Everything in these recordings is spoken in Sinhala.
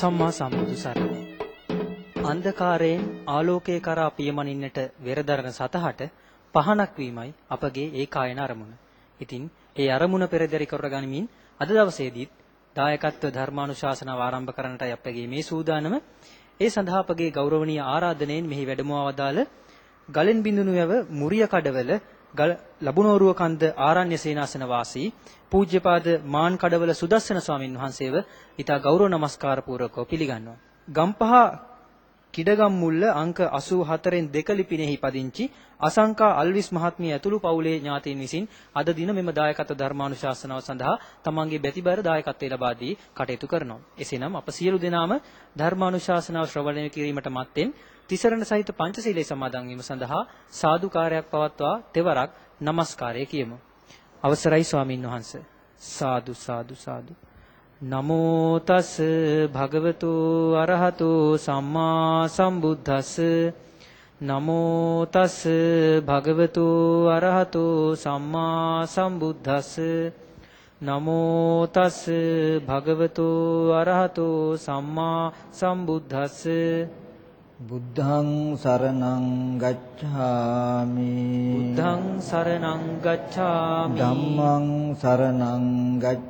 සම්මා සම්බුදු සරණයි. අන්ධකාරයෙන් ආලෝකය කරා පියමනින්නට වෙරදරන සතහට පහනක් වීමයි අපගේ ඒකායන අරමුණ. ඉතින් ඒ අරමුණ පෙරදරි කරගනිමින් අද දවසේදීත් දායකත්ව ධර්මානුශාසනාව ආරම්භ කරන්නටයි අපගේ මේ සූදානම. ඒ සඳහා අපගේ ගෞරවනීය ආරාධනයෙන් මෙහි වැඩමව වදාළ ගලෙන් බිඳුණු යව මුරිය කඩවල ලබුනෝරුව කන්ද ආරණ්‍ය සේනාසන වාසී පූජ්‍යපාද මාන් කඩවල සුදස්සන ස්වාමින් වහන්සේව ඊට ගෞරව නමස්කාර පූර්වකව පිළිගන්නවා. ගම්පහ කිඩගම් මුල්ල අංක 84න් දෙක ලිපිනෙහි පදිංචි අසංකා අල්විස් මහත්මිය ඇතුළු පවුලේ ඥාතීන් විසින් අද දින මෙම දායකත්ව ධර්මානුශාසනාව සඳහා තමන්ගේ බැතිබර දායකත්වය ලබා දී කටයුතු කරනවා. එසේනම් අප සියලු දෙනාම ධර්මානුශාසනාව ශ්‍රවණය කිරීමට මත්තෙන් තිසරණ සහිත පංචශීලයේ සමාදන් වීම සඳහා සාදුකාරයක් පවත්වා තෙවරක් নমස්කාරය කියමු. අවසරයි ස්වාමින් වහන්සේ. සාදු සාදු සාදු නමෝ තස් භගවතු අරහතු සම්මා සම්බුද්දස්ස නමෝ තස් භගවතු අරහතු සම්මා සම්බුද්දස්ස. නමෝ තස් භගවතු අරහතු සම්මා සම්බුද්දස්ස. බුද්ධං සරණං ගච්ඡාමි. බුද්ධං සරණං ගච්ඡාමි. ධම්මං සරණං ගච්ඡාමි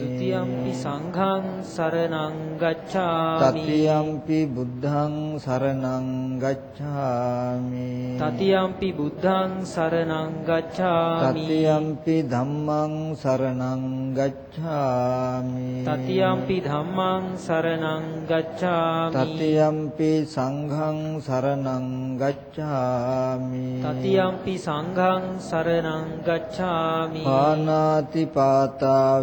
ဒ ුතියම්පි සංඝං සරණං ගච්ඡාමි। තතියම්පි බුද්ධං සරණං ගච්ඡාමි। තතියම්පි බුද්ධං සරණං ගච්ඡාමි। තතියම්පි ධම්මං සරණං ගච්ඡාමි। තතියම්පි ධම්මං සරණං ගච්ඡාමි। තතියම්පි සංඝං සරණං ගච්ඡාමි। තතියම්පි සංඝං සරණං ගච්ඡාමි। පානාති පාතා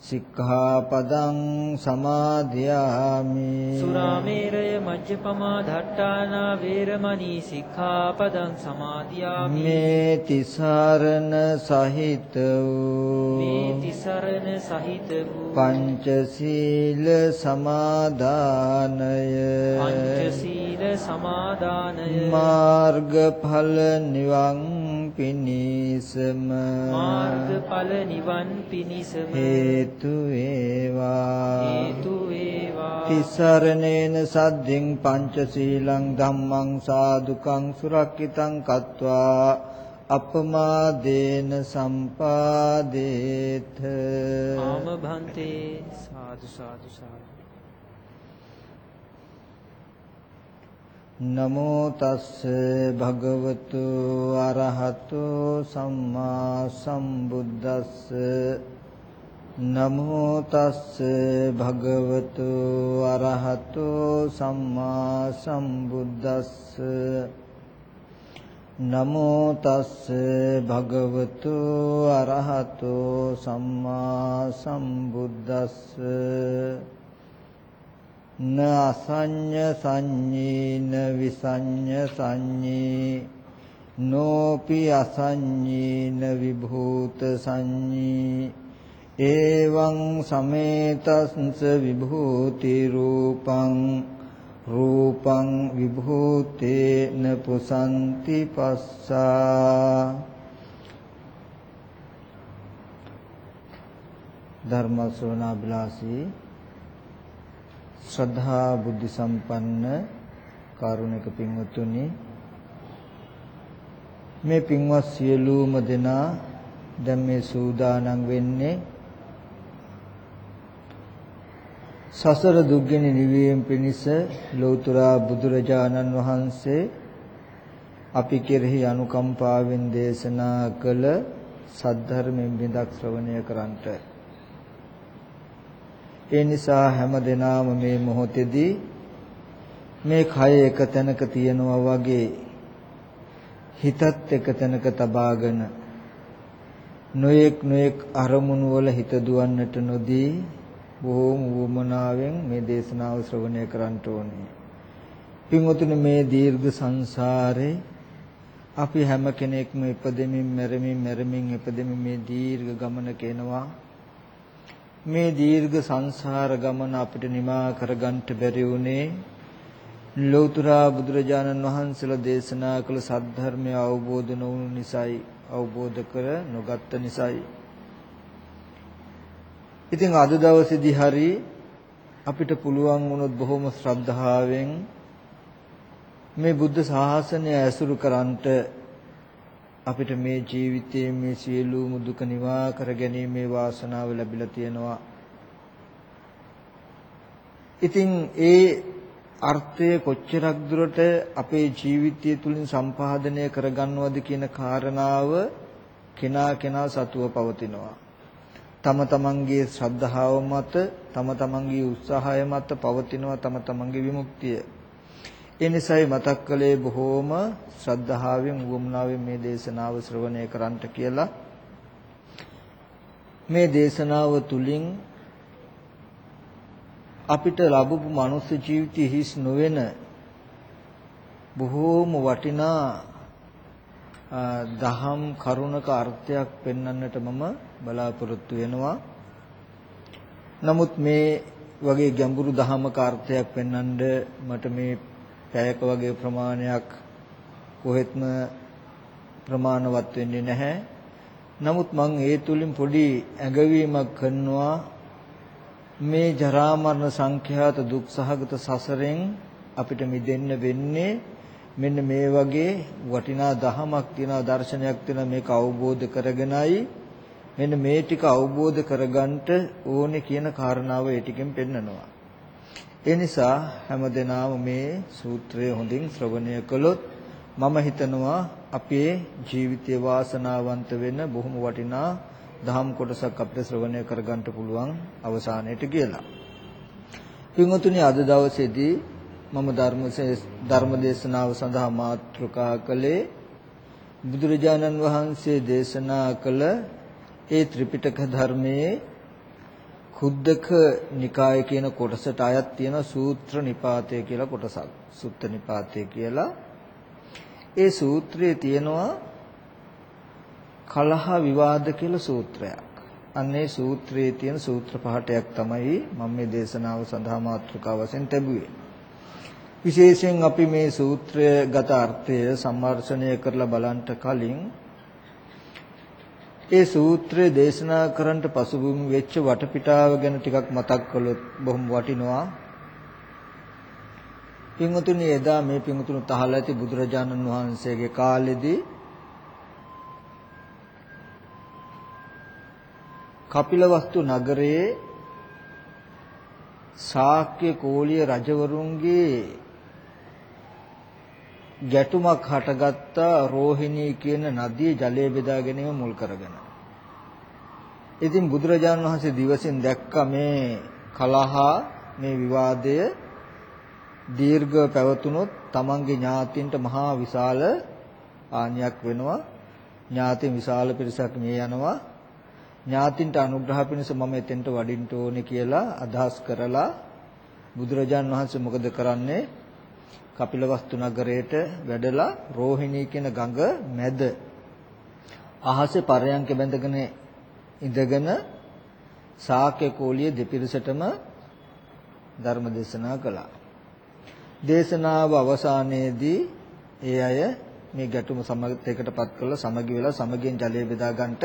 සික්ඛාපදං සමාදියාමි සුරාමේරය මජ්ජපමා ධට්ඨානා වේරමණී සික්ඛාපදං සමාදියාමි මේ තිසරණ සහිත වූ මේ තිසරණ සහිත වූ පංචශීල සමාදානය. පංචශීල සමාදානය. මාර්ගඵල නිවන් පිණිසම. මාර්ගඵල නිවන් පිණිසම හේතු වේවා. හේතු වේවා. තිසරණේන සද්දෙන් පංචශීලං ධම්මං සාදුකං සුරක්කිතං කତ୍වා. අපමාදේන සම්පාදේත. ආම භන්තේ සාදු සාදු සාදු. නමෝ තස්ස භගවතු අරහතු සම්මා සම්බුද්දස්ස නමෝ තස්ස භගවතු අරහතු සම්මා සම්බුද්දස්ස. නමෝ තස්ස භගවතු අරහතු සම්මා සම්බුද්දස්ස. න අසඤ්ඤ සංඤීන විසඤ්ඤ සංඤී. නෝපි අසඤ්ඤීන විභූත සංඤී. එවං සමේතස්ස විභූති රූපං රූපං විභූතේන පුසන්ති පස්සා ධර්ම ශ්‍රවණාබිලාසී ශ්‍රද්ධා බුද්ධ සම්පන්න කාරුණික පින්වත්නි මේ පින්වත් සියලුම දෙනා දැන් මේ සූදානම් වෙන්නේ සසර දුක්ගෙන නිවීම පිණිස ලෞතර බුදුරජාණන් වහන්සේ අපි කෙරෙහි අනුකම්පාවෙන් දේශනා කළ සද්ධර්මයෙන් බිඳක් ශ්‍රවණය කරන්ට ඒ නිසා හැම දිනාම මේ මොහොතේදී මේ කය එක තැනක තියනවා වගේ හිතත් එක තැනක තබාගෙන නොයෙක් නොයෙක් අරමුණු වල හිත දුවන්නට නොදී බොහෝම වමනාවෙන් මේ දේශනාව ශ්‍රවණය කරන්න ඕනේ. පින්වතුනි මේ දීර්ඝ සංසාරේ අපි හැම කෙනෙක්ම ඉපදෙමින් මැරෙමින් මැරෙමින් ඉපදෙමින් මේ දීර්ඝ ගමනක එනවා. මේ දීර්ඝ සංසාර ගමන අපිට නිමා කරගන්න බැරි වුණේ ලෞතර බුදුරජාණන් වහන්සේලා දේශනා කළ සද්ධර්මය අවබෝධ නොවුණු නිසායි අවබෝධ කර නොගත්ත නිසායි ඉතින් අද දවසේදී හරි අපිට පුළුවන් වුණොත් බොහොම ශ්‍රද්ධාවෙන් මේ බුද්ධ ශාසනය ඇසුරු කරන්ට අපිට මේ ජීවිතයේ මේ සියලුම දුක නිවා කර ගැනීමේ වාසනාව ලැබිලා තියෙනවා. ඉතින් ඒ අර්ථය කොච්චරක් දුරට අපේ ජීවිතය තුළින් සම්පාදනය කරගන්නවද කියන කාරණාව කෙනා කෙනා සතුව පවතිනවා. තම තමන්ගේ ශ්‍රද්ධාව මත තම තමන්ගේ උත්සාහය මත පවතිනවා තම තමන්ගේ විමුක්තිය. ඒ නිසායි මතක් කළේ බොහෝම ශ්‍රද්ධාවෙන් වුමනාවෙන් මේ දේශනාව ශ්‍රවණය කරන්නට කියලා. මේ දේශනාව තුලින් අපිට ලැබපු මනුස්ස ජීවිතය හිස් නොවන බොහෝම වටිනා දහම් කරුණක අර්ථයක් පෙන්වන්නට මම බලාපොරොත්තු වෙනවා. නමුත් මේ වගේ ගැඹුරු දහමක අර්ථයක් පෙන්වන්න මට මේ පැයක වගේ ප්‍රමාණයක් කොහෙත්ම ප්‍රමාණවත් වෙන්නේ නැහැ. නමුත් මම ඒ තුලින් පොඩි ඇඟවීමක් කරනවා මේ ජරා මරණ සංඛ්‍යාත දුක් සහගත සසරෙන් අපිට මිදෙන්න වෙන්නේ මෙන්න මේ වගේ වටිනා දහමක් තියෙනවා දර්ශනයක් තියෙනවා මේක අවබෝධ කරගෙනයි මෙන්න මේ ටික අවබෝධ කරගන්නට ඕනේ කියන කාරණාව ඒ ටිකෙන් පෙන්නනවා. ඒ නිසා හැමදෙනාම මේ සූත්‍රය හොඳින් ශ්‍රවණය කළොත් මම හිතනවා අපේ ජීවිතය වාසනාවන්ත වෙන බොහොම වටිනා දහම් කොටසක් අපිට ශ්‍රවණය කරගන්න පුළුවන් අවසානයේට කියලා. පින්වතුනි අද දවසේදී මම ධර්ම දේශනාව සඳහා මාතෘකා කළේ බුදුරජාණන් වහන්සේ දේශනා කළ ඒ ත්‍රිපිටක ධර්මයේ කුද්දක නිකාය කියන කොටසට අයත් තියෙන සූත්‍ර නිපාතය කියලා කොටසක්. සුත්ත නිපාතය කියලා. ඒ සූත්‍රයේ තියෙනවා කලහ විවාද කියලා සූත්‍රයක්. අන්නේ සූත්‍රයේ තියෙන සූත්‍ර පහටයක් තමයි මම මේ දේශනාව සඳහා මාතෘකාව වශයෙන් තැබුවේ. විශේෂයෙන් අපි මේ සූත්‍රයගත අර්ථය සම්මර්ෂණය කරලා බලන්න කලින් ඒ සූත්‍රය දේශනා කරන්නට පසුබිම් වෙච්ච වටපිටාව ගැන ටිකක් මතක් කළොත් බොහොම වටිනවා. පින්වතුනි එදා මේ පින්වතුන් තහලා ඇති බුදුරජාණන් වහන්සේගේ කාලෙදී කපිලවස්තු නගරයේ ශාක්‍ය කෝලිය රජවරුන්ගේ ගැටුමක් හටගත්තා රෝහිණී කියන නදියේ ජලය බෙදා ගැනීම මුල් කරගෙන. ඉතින් බුදුරජාණන් වහන්සේ දිවසින් දැක්ක මේ කලහ මේ විවාදය දීර්ඝ පැවතුනොත් තමන්ගේ ඥාතින්ට මහා විශාල ආනියක් වෙනවා. ඥාති විශාල පිරිසක් මේ යනවා. ඥාතින්ට අනුග්‍රහ පිණිස මම එතෙන්ට වඩින්න ඕනේ කියලා අදහස් කරලා බුදුරජාන් වහන්සේ මොකද කරන්නේ? කපිලවස්තු නගරයට වැඩලා රෝහිණී කියන ගඟ මැද අහසේ පරයන්ක බැඳගෙන ඉඳගෙන ශාක්‍ය කෝලිය දෙපිරිසටම ධර්ම දේශනා කළා. දේශනාව අවසානයේදී ඒ අය මේ ගැටුම සමගතයකටපත් කරලා සමගි වෙලා සමගියෙන් ජලය බෙදා ගන්නට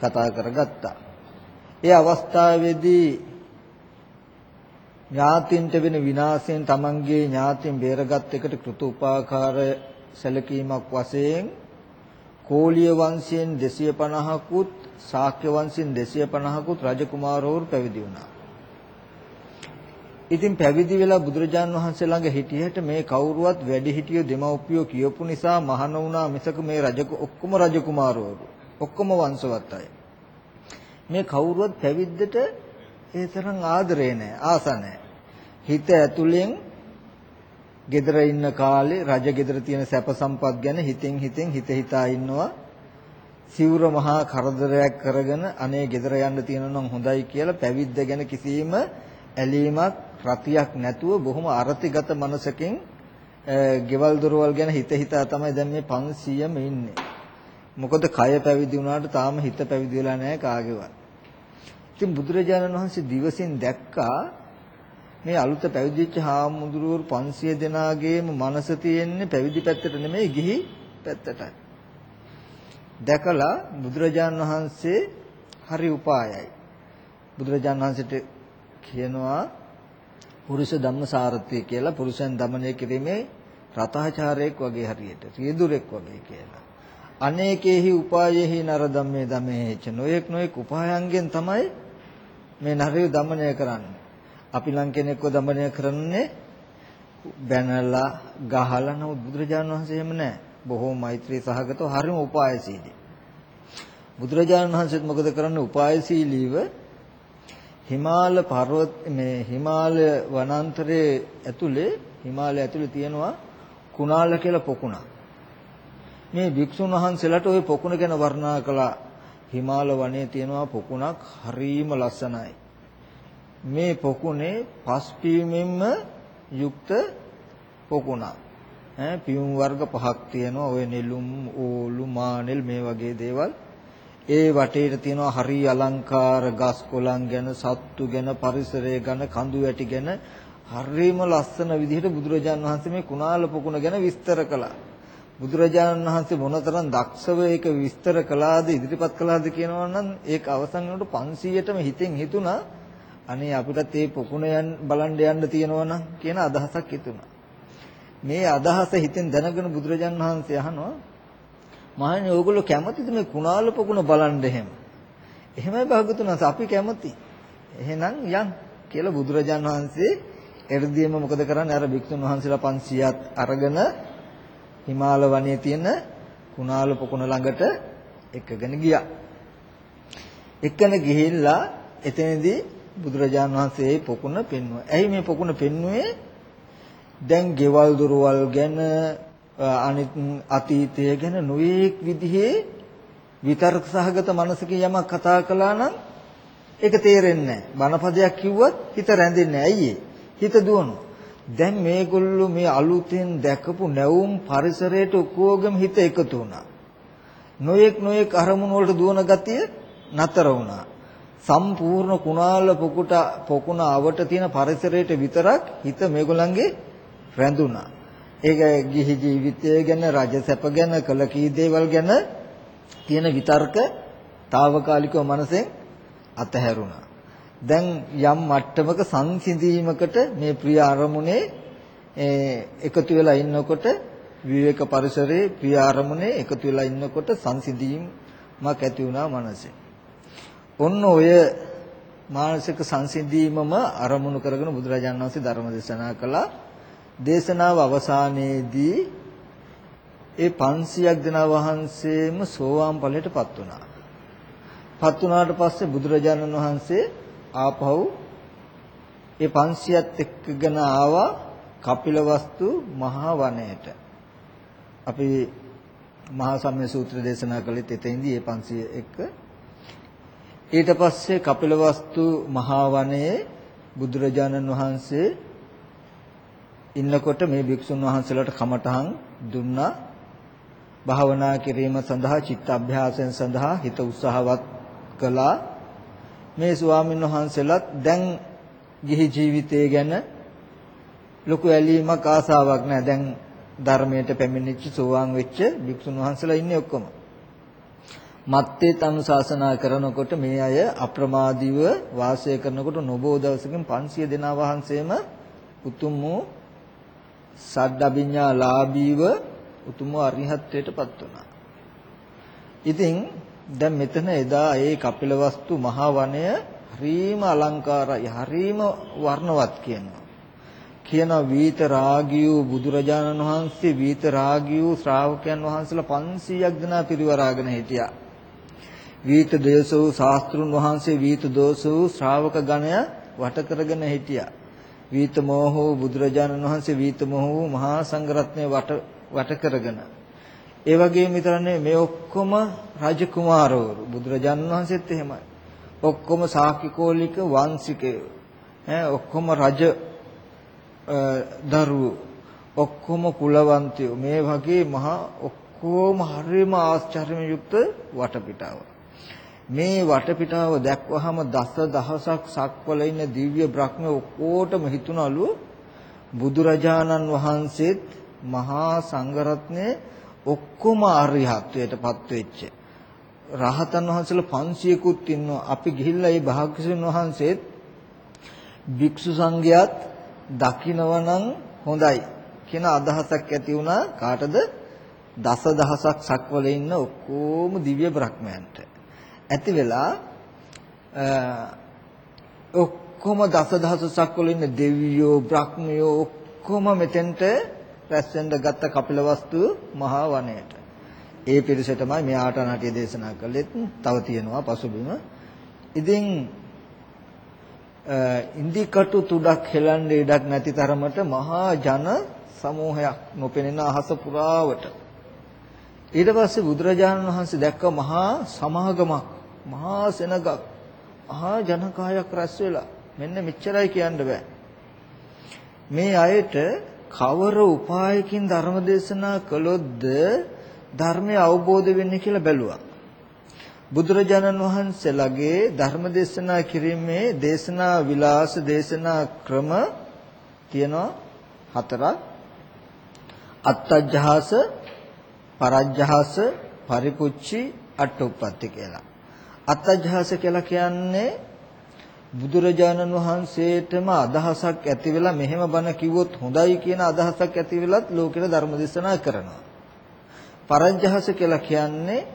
කතා කරගත්තා. ඒ අවස්ථාවේදී ඥාතින්ට වෙන විනාශයෙන් තමන්ගේ ඥාතින් බේරගත් එකට කෘත උපාකාර සැලකීමක් වශයෙන් කෝලිය වංශයෙන් 250කුත් ශාක්‍ය වංශයෙන් 250කුත් රජකුමාරවරු පැවිදි වුණා. ඉතින් පැවිදි වෙලා බුදුරජාන් වහන්සේ ළඟ හිටියට මේ කවුරුවත් වැඩිහිටියෝ දෙමව්පියෝ කියපු නිසා මහාන වුණා මිසක මේ රජ ඔක්කොම රජකුමාරවරු ඔක්කොම වංශවත් අය. මේ කවුරුවත් පැවිද්දට ඒ තරම් ආදරේ නැහැ ආස නැහැ. හිත ඇතුලෙන් gedara ඉන්න කාලේ රජ gedara තියෙන සැප සම්පත් ගැන හිතෙන් හිතෙන් හිත හිතා ඉන්නවා. සිවුර මහා කරදරයක් කරගෙන අනේ gedara යන්න තියෙනවා නම් හොඳයි කියලා පැවිද්ද ගැන කිසිම ඇලීමක් රතියක් නැතුව බොහොම අරතිගත මනසකින් ගෙවල් දොරවල් ගැන හිත හිතා තමයි දැන් මේ 500ම ඉන්නේ. මොකද කය පැවිදි වුණාට තාම හිත පැවිදි වෙලා නැහැ කාගේවත්. ඉතින් බුදුරජාණන් වහන්සේ දිවසින් දැක්කා මේ අලුත පැවිදිච්ච හාමුදුරුවෝ 500 දෙනාගේම මනස තියෙන්නේ පැවිදි පැත්තට නෙමෙයි ගිහි පැත්තටයි. දැකලා බුදුරජාන් වහන්සේ හරි උපායයි. බුදුරජාන් වහන්සේට කියනවා පුරුෂ ධම්මසාරත්‍ය කියලා පුරුෂයන් দমনය කිරීමේ රතහචාරයෙක් වගේ හරියට රියදුරෙක් වගේ කියලා. අනේකේහි උපායෙහි නර ධම්මේ ධමේච නොයෙක් නොයෙක් උපායන්ගෙන් තමයි මේ නරිය দমনය කරන්නේ. අපි ලං කෙනෙක්ව දමනය කරන්නේ බැනලා ගහලා නමුත් බුදුරජාණන් වහන්සේ එහෙම නැහැ. බොහෝ මෛත්‍රී සහගතව හරිම උපායශීලී. බුදුරජාණන් වහන්සේත් මොකද කරන්නේ? උපායශීලීව හිමාල පර්වත මේ හිමාල වනාන්තරයේ ඇතුලේ හිමාලය ඇතුලේ තියෙනවා කුණාල කියලා පොකුණක්. මේ භික්ෂුන් වහන්සේලාට ওই පොකුණ ගැන වර්ණනා කළා. හිමාල වනයේ තියෙනවා පොකුණක් හරීම ලස්සනයි. මේ පොකුණේ පස් පියුමෙන්ම යුක්ත පොකුණක්. ඈ පියුම් වර්ග පහක් තියෙනවා. ඔය නෙළුම්, ඕලු, මානෙල් මේ වගේ දේවල්. ඒ වටේට තියෙනවා හරි අලංකාර ගස් කොළන් ගැන, සත්තු ගැන, පරිසරය ගැන, කඳු වැටි ගැන හරිම ලස්සන විදිහට බුදුරජාන් වහන්සේ මේ කුණාල පොකුණ ගැන විස්තර කළා. බුදුරජාණන් වහන්සේ මොනතරම් දක්ෂව ඒක විස්තර කළාද ඉදිරිපත් කළාද කියනවා නම් ඒක අවසන් වෙනකොට 500ටම හිතෙන් හිතුණා අනේ අපිටත් මේ පොකුණ යන් බලන්න යන්න තියෙනවා නම් කියන අදහසක් හිතුණා. මේ අදහස හිතෙන් දැනගෙන බුදුරජාණන් වහන්සේ අහනවා මහණනි ඕගොල්ලෝ කැමතිද මේ කුණාල පොකුණ බලන්න එහෙම? එහෙමයි භාගතුන් වහන්සේ අපි කැමති. එහෙනම් යන් කියලා බුදුරජාණන් වහන්සේ එ르දියම මොකද කරන්නේ අර භික්ෂුන් වහන්සේලා 500ක් අරගෙන හිමාල වනයේ තියෙන කුණාල පොකුණ ළඟට එක්කගෙන ගියා. එක්කන ගිහිල්ලා එතනදී බුදුරජාණන් වහන්සේ මේ පොකුණ පෙන්වුවා. ඇයි මේ පොකුණ පෙන්වුවේ? දැන් ගෙවල් දොරවල් ගැන අනිත් අතීතය ගැන නොයේක් විදිහේ විතර්ක සහගත මනසකින් යමක් කතා කළා නම් ඒක තේරෙන්නේ නැහැ. බණපදයක් කිව්වත් හිත රැඳෙන්නේ නැහැ. ඇයි හිත දුවනවා. දැන් මේගොල්ලෝ මේ අලුතෙන් දැකපු නැවුම් පරිසරයට ඔක්කොගම හිත එකතු වුණා. නොයෙක් නොයෙක් අරමුණු වලට දුවන ගතිය නතර වුණා. සම්පූර්ණ කුණාල පොකුට පොකුණ අවට තියෙන පරිසරයට විතරක් හිත මේගොල්ලන්ගේ රැඳුණා. ඒක ගිහි ජීවිතය ගැන රජසැප ගැන කළ කී දේවල් ගැන තියෙන විතර්ක తాවකාලිකව මනසෙන් අතහැරුණා. දැන් යම් මට්ටමක සංසිඳීමකට මේ ප්‍රිය අරමුණේ එකතු වෙලා ඉන්නකොට විවේක පරිසරයේ ප්‍රිය අරමුණේ එකතු වෙලා ඉන්නකොට සංසිඳීමක් ඇති වුණා මනසේ. ඔන්න ඔය මානසික සංසිඳීමම අරමුණු කරගෙන බුදුරජාණන් වහන්සේ ධර්ම දේශනා කළා. දේශනාව අවසානයේදී ඒ 500ක් දෙනා වහන්සේම සෝවාන් ඵලයටපත් වුණා. පත් වුණාට පස්සේ බුදුරජාණන් වහන්සේ ආපහු ඒ 500ත් එක්කගෙන ආවා කපිලවස්තු මහා වනයේට. අපි මහා සම්මේ සූත්‍ර දේශනා කළෙත් එතෙන්දී මේ 500 එක්ක ඊට පස්සේ කපිලවස්තු මහා වනයේ බුදුරජාණන් වහන්සේ ඉන්නකොට මේ භික්ෂුන් වහන්සේලාට කමඨහන් දුන්නා. භාවනා කිරීම සඳහා චිත්ත අභ්‍යාසයෙන් සඳහා හිත උත්සාහවත් කළා. මේ ස්වාමීන් වහන්සේලාත් දැන් ගිහි ජීවිතය ගැන ලොකු ඇලීමක් ආසාවක් නැහැ. දැන් ධර්මයට පැමිණිච්ච සෝවාන් වෙච්ච භික්ෂුන් වහන්සේලා ඉන්නේ ඔක්කොම. මත්තේ අනුශාසනා කරනකොට මේ අය අප්‍රමාදීව වාසය කරනකොට නොබෝ දවසකින් 500 දෙනා වහන්සේම උතුම් වූ සඩ්ඩබිඤ්ඤා ලාභීව උතුම් වූ අරිහත්ත්වයටපත් වුණා. ඉතින් දැන් මෙතන එදා ඒ කපිලවස්තු මහා වනය හරීම අලංකාරයි හරීම වර්ණවත් කියනවා. කියන වීත රාගී වූ බුදුරජාණන් වහන්සේ වීත රාගී වූ ශ්‍රාවකයන් වහන්සේලා 500ක් දෙනා පිරිවරාගෙන හිටියා. වීත දේශ වූ ශාස්ත්‍රුන් වහන්සේ වීත දෝෂ වූ ශ්‍රාවක ගණය වට කරගෙන හිටියා. වීත මොහ වූ බුදුරජාණන් වහන්සේ වීත මොහ වූ මහා සංඝරත්නය වට වට කරගෙන. ඒ වගේම විතරනේ මේ ඔක්කොම රජ කුමාරවරු බුදුරජාණන් වහන්සේත් එහෙමයි. ඔක්කොම සාකිකෝලික වංශිකයෝ. ඈ ඔක්කොම රජ දරුවෝ ඔක්කොම කුලවන්තයෝ මේ වගේ මහා ඔක්කොම හරිම ආශ්චර්යමය යුක්ත වටපිටාව. මේ වටපිටාව දැක්වහම දස දහසක් සක්වල ඉන්න දිව්‍ය බ්‍රහ්ම ඔක්කොටම හිතුණලු බුදුරජාණන් වහන්සේත් මහා සංඝරත්නයේ ඔක්කොම ආර්යහත්වයටපත් වෙච්ච රහතන් වහන්සේලා 500කුත් ඉන්නවා. අපි ගිහිල්ලා මේ භාග්‍යසුන් වහන්සේත් භික්ෂු සංඝයාත් දකින්නවනම් හොඳයි කියන අදහසක් ඇති වුණා කාටද? දස දහසක් සක්වල ඉන්න ඔක්කොම දිව්‍ය බ්‍රහ්මයන්ට. ඇති වෙලා ඔක්කොම දස දහස සක්වල ඉන්න දෙවියෝ බ්‍රහ්මයෝ ඔක්කොම මෙතෙන්ට රැස් වෙන්න ගත්ත කපිලවස්තු මහා වනයේට. ඒ පිරිස තමයි මේ ආටනාටිය දේශනා කළෙත් තව තියෙනවා පසුබිම. ඉතින් ඉන්දිකටු තුඩක් හෙලන්න ඉඩක් නැති තරමට මහා ජන සමූහයක් නොපෙනෙන අහස පුරාවට ඊට පස්සේ බුදුරජාණන් වහන්සේ දැක්ක මහා සමාගමක් මහා සෙනගක් මහා ජනකායක් රැස් වෙලා මෙන්න මෙච්චරයි කියන්න බෑ මේ අයට කවර උපායකින් ධර්ම දේශනා කළොත්ද ධර්මය අවබෝධ වෙන්නේ කියලා බැලුවා. බුදුරජාණන් වහන්සේලාගේ ධර්ම දේශනා කිරීමේ දේශනා විලාස දේශනා ක්‍රම තියෙනවා හතරක්. අත්තජ්ජහස, පරජ්ජහස, පරිපුච්චි, අට්ඨුප්පත්ති කියලා. අත්තජ්ජහස කියලා කියන්නේ බුදුරජාණන් වහන්සේටම අදහසක් ඇති වෙලා මෙහෙම බණ කිව්වොත් හොඳයි කියන අදහසක් ඇති වෙලත් ලෝකෙට ධර්ම දේශනා කරනවා. පරජ්ජහස කියලා කියන්නේ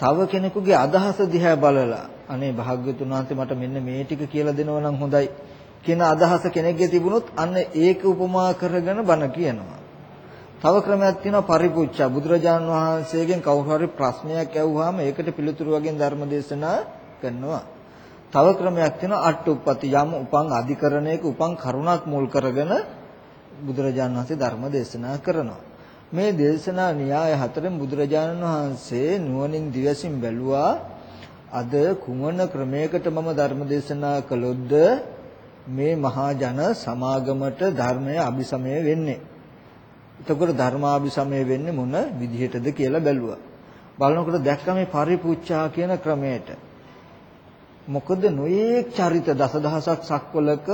තව කෙනෙකුගේ අදහස දිහා බලලා අනේ භාග්‍යතුන් වහන්සේ මට මෙන්න මේ ටික කියලා දෙනවා නම් හොඳයි කියන අදහස කෙනෙක්ගේ තිබුණොත් අන්න ඒක උපමා කරගෙන බණ කියනවා. තව ක්‍රමයක් තියෙනවා පරිපුච්ඡා බුදුරජාන් වහන්සේගෙන් කවුරු හරි ප්‍රශ්නයක් ඇහුවාම ඒකට පිළිතුරු වගේ ධර්ම දේශනා කරනවා. තව ක්‍රමයක් තියෙනවා අට්ඨුප්පති යම් උපං අධිකරණයක උපං කරුණක් මුල් කරගෙන බුදුරජාණන් වහන්සේ ධර්ම දේශනා කරනවා. මේ දේශනා න්‍යාය හතරෙන් බුදුරජාණන් වහන්සේ නුවණින් දිවසින් බැලුවා අද කුමන ක්‍රමයකට මම ධර්ම දේශනා කළොත්ද මේ මහා ජන සමාගමට ධර්මය අபிසමය වෙන්නේ. එතකොට ධර්මාභිසමය වෙන්නේ මොන විදිහටද කියලා බැලුවා. බලනකොට දැක්ක මේ පරිපූච්ඡා කියන ක්‍රමයට. මොකද නොයේක් චරිත දසදහසක් සක්වලක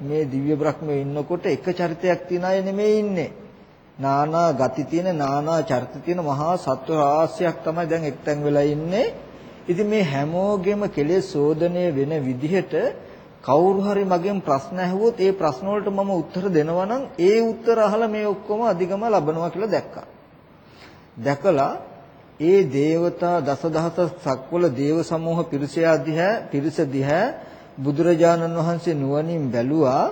මේ දිව්‍ය බ්‍රහ්මයේ ඉන්නකොට එක චරිතයක් තියන අය නෙමෙයි ඉන්නේ. නානා ගති තියෙන නානා චරිත තියෙන මහා සත්ව රාශියක් තමයි දැන් එක්තැන් වෙලා ඉන්නේ. ඉතින් මේ හැමෝගෙම කෙලෙස් සෝදනය වෙන විදිහට කවුරු හරි මගෙන් ප්‍රශ්න ඇහුවොත් ඒ ප්‍රශ්න වලට මම උත්තර දෙනවා නම් ඒ උත්තර අහලා මේ ඔක්කොම අධිගම ලබනවා කියලා දැක්කා. දැකලා ඒ දේවතා දසදහස සක්වල දේව සමූහ පිරිසයා දිහා පිරිස දිහා බුදුරජාණන් වහන්සේ නුවණින් බැලුවා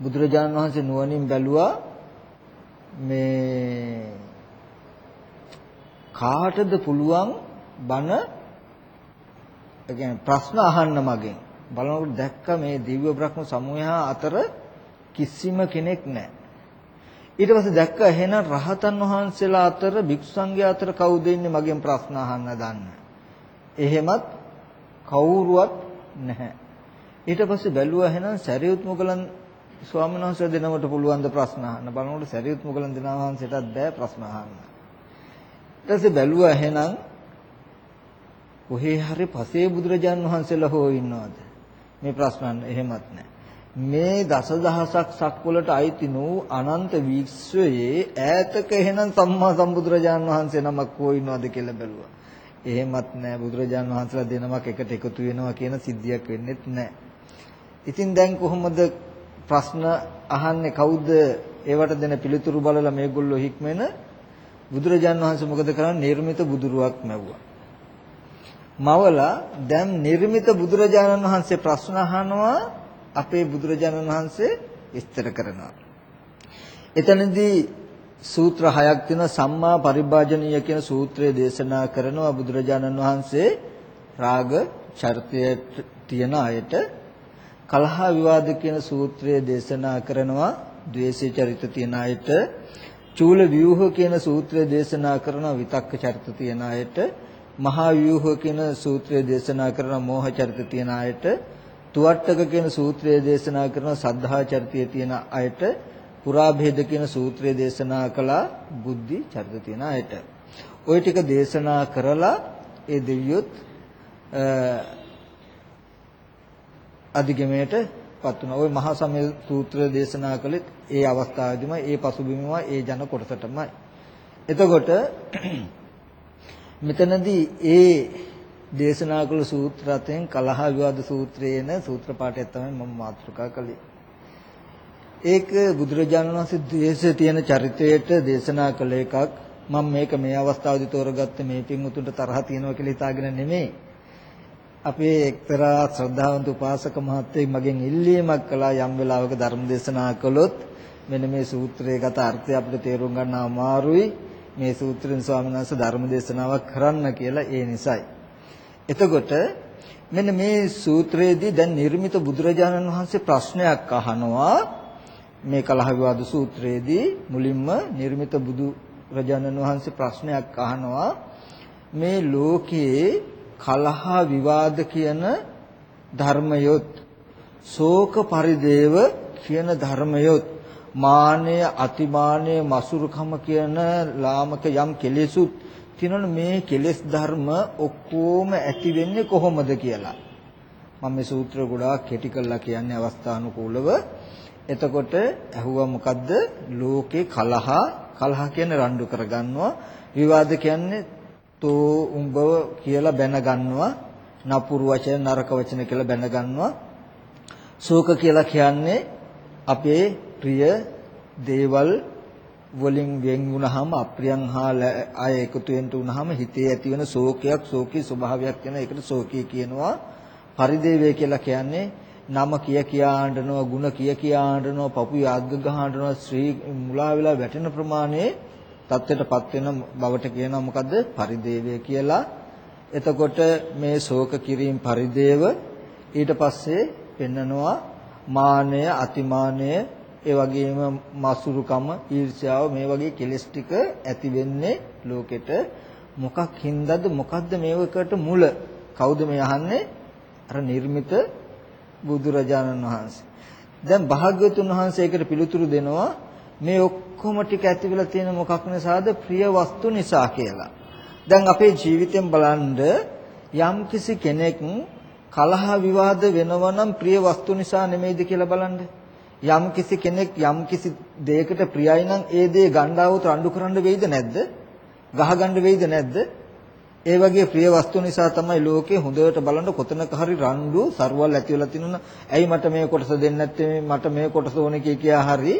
බුදුරජාණන් වහන්සේ නුවණින් බැලුවා මේ කාටද පුළුවන් බන ඒ කියන්නේ ප්‍රශ්න අහන්න මගෙන් බලනකොට දැක්ක මේ දිව්‍ය බ්‍රහ්ම සමූහයා අතර කිසිම කෙනෙක් නැහැ. ඊට පස්සේ දැක්ක එහෙනම් රහතන් වහන්සේලා අතර භික්ෂු සංඝයා අතර කවුද ඉන්නේ මගෙන් ප්‍රශ්න අහන්න දන්න. එහෙමත් කවුරුවත් නැහැ. ඊට පස්සේ බැලුවා එහෙනම් සරියුත් මොගලන් ස්වාමීන් වහන්සේ දෙනවට පුළුවන් ද ප්‍රශ්න අහන්න. බලනකොට සරියුත් මොගලන් දෙනා වහන්සේටත් බෑ ප්‍රශ්න අහන්න. ඊට පස්සේ බැලුවා එහෙනම් කොහේ හරි පසේ බුදුරජාන් වහන්සේලා හෝ ඉන්නවද? මේ ප්‍රශ්න එහෙමත් නැහැ. මේ දසදහසක් සක්වලට අයිති වූ අනන්ත විශ්වයේ ඈතක එහෙනම් සම්මා සම්බුදුරජාන් වහන්සේ නමක් හෝ ඉන්නවද කියලා බැලුවා. එහෙමත් නෑ බුදුරජාන් වහන්සේලා දෙනමක් එකට එකතු වෙනවා කියන සිද්ධියක් වෙන්නෙත් නෑ. ඉතින් දැන් කොහොමද ප්‍රශ්න අහන්නේ කවුද ඒවට දෙන පිළිතුරු බලලා මේගොල්ලෝ හික්මෙන බුදුරජාන් වහන්සේ මොකද කරන්නේ නිර්මිත බුදුරුවක් මැව්වා. මවලා දැන් නිර්මිත බුදුරජාණන් වහන්සේ ප්‍රශ්න අහනවා අපේ බුදුරජාණන් වහන්සේ විස්තර කරනවා. එතනදී සූත්‍ර හයක් තියෙනවා සම්මා පරිභාජනීය කියන සූත්‍රය දේශනා කරනවා බුදුරජාණන් වහන්සේ. රාග චරිතය තියෙන අයට. කලහ විවාද කියන සූත්‍රය දේශනා කරනවා ද්වේෂ චරිත තියෙන අයට. චූල ව්‍යූහ කියන සූත්‍රය දේශනා කරනවා විතක්ක චරිත තියෙන අයට. මහා ව්‍යූහ කියන සූත්‍රය දේශනා කරන මෝහ චරිත තියෙන අයට තුවට්ටක කියන සූත්‍රය දේශනා කරන සද්ධා චරිතය තියෙන අයට පුරාභේද කියන සූත්‍රය දේශනා කළා බුද්ධි චරිත තියෙන අයට. ওই ටික දේශනා කරලා ඒ දෙවියොත් අධිගමයට පත් වුණා. ওই මහා සමය සූත්‍ර දේශනා කළෙත් ඒ අවස්ථාවේදීම ඒ පසුබිමම ඒ ජන කොටසටමයි. එතකොට මෙතනදී ඒ දේශනා කළ සූත්‍ර අතෙන් කලහ විවාද සූත්‍රයේන සූත්‍ර පාඨයක් තමයි මම මාතෘකා කළේ. ඒක බුදුරජාණන් වහන්සේ දේශේ තියෙන චරිතයට දේශනා කළ එකක්. මම මේක මේ අවස්ථාවේදී තෝරගත්තේ මේ පින්වුතුන්ට තරහ තියෙනවා කියලා හිතාගෙන නෙමෙයි. අපේ එක්තරා ශ්‍රද්ධාවන්ත උපාසක මහත්තයෙක් මගෙන් ඉල්ලීමක් කළා යම් වෙලාවක ධර්ම දේශනා කළොත් මෙන්න මේ සූත්‍රයේ ගත අර්ථය අපිට තේරුම් ගන්න අමාරුයි. මේ සූත්‍රයෙන් ස්වාමීන් වහන්සේ ධර්ම දේශනාවක් කරන්න කියලා ඒ නිසයි. එතකොට මෙන්න මේ සූත්‍රයේදී දැන් නිර්මිත බුදුරජාණන් වහන්සේ ප්‍රශ්නයක් අහනවා මේ කලහ විවාද සූත්‍රයේදී මුලින්ම නිර්මිත බුදුරජාණන් වහන්සේ ප්‍රශ්නයක් අහනවා මේ ලෝකයේ කලහ විවාද කියන ධර්මයොත් ශෝක පරිදේව කියන ධර්මයොත් මානය අතිමානය මසුරුකම කියන ලාමක යම් කෙලෙසුත් තියෙනවනේ මේ කෙලෙස් ධර්ම ඔක්කොම ඇති වෙන්නේ කොහොමද කියලා. මම මේ සූත්‍ර ගොඩාක් කෙටි කරලා කියන්නේ අවස්ථානුකූලව. එතකොට ඇහුවා මොකද්ද? ලෝකේ කලහ කලහ කියන්නේ රණ්ඩු කරගන්නවා. විවාද කියන්නේ තෝ උඹව කියලා බැන ගන්නවා නපුරු වචන නරක වචන කියලා බැන ගන්නවා ශෝක කියලා කියන්නේ අපේ ප්‍රිය දේවල් වලින් වෙන් වුණාම අප්‍රියං හා අය එකතු වෙන්න වුණාම හිතේ ඇතිවන ශෝකයක් ශෝකී ස්වභාවයක් වෙන එකට ශෝකී කියනවා. පරිදේවය කියලා කියන්නේ නම කිය කියා හඬනවා ಗುಣ කිය කියා හඬනවා පපු යග්ග ගහනවා ශ්‍රී මුලා වෙලා වැටෙන ප්‍රමාණය தත්ත්වයටපත් වෙන බවට කියනවා මොකද්ද? පරිදේවය කියලා. එතකොට මේ ශෝක කිරීම පරිදේව. ඊට පස්සේ පෙන්නනවා මානය අතිමානය ඒ වගේම මසුරුකම ඊර්ෂ්‍යාව මේ වගේ කෙලෙස් ටික ඇති වෙන්නේ ලෝකෙට. මොකක් හින්දාද? මොකද්ද මේවකට මුල? කවුද මේ අහන්නේ? අර නිර්මිත බුදුරජාණන් වහන්සේ. දැන් භාග්‍යවතුන් වහන්සේ ඒකට පිළිතුරු දෙනවා මේ ඔක්කොම ටික ඇති වෙලා තියෙන මොකක් නිසාද? ප්‍රිය වස්තු නිසා කියලා. දැන් අපේ ජීවිතෙන් බලන්න යම්කිසි කෙනෙක් කලහ විවාද වෙනවා නම් ප්‍රිය වස්තු නිසා නෙමෙයිද කියලා බලන්න යම් කිසි කෙනෙක් යම් කිසි දෙයකට ප්‍රියයි නම් ඒ දේ ගණ්ඩාවුත් රණ්ඩු කරන්න වෙයිද නැද්ද? ගහගන්න වෙයිද නැද්ද? ඒ වගේ ප්‍රිය වස්තු නිසා තමයි ලෝකේ හොඳට බලන්න කොතනක හරි රණ්ඩු සර්වල් ඇති වෙලා තිනුන. ඇයි මට මේ කොටස දෙන්නේ නැත්තේ? මට මේ කොටස ඕනේ කියා හරි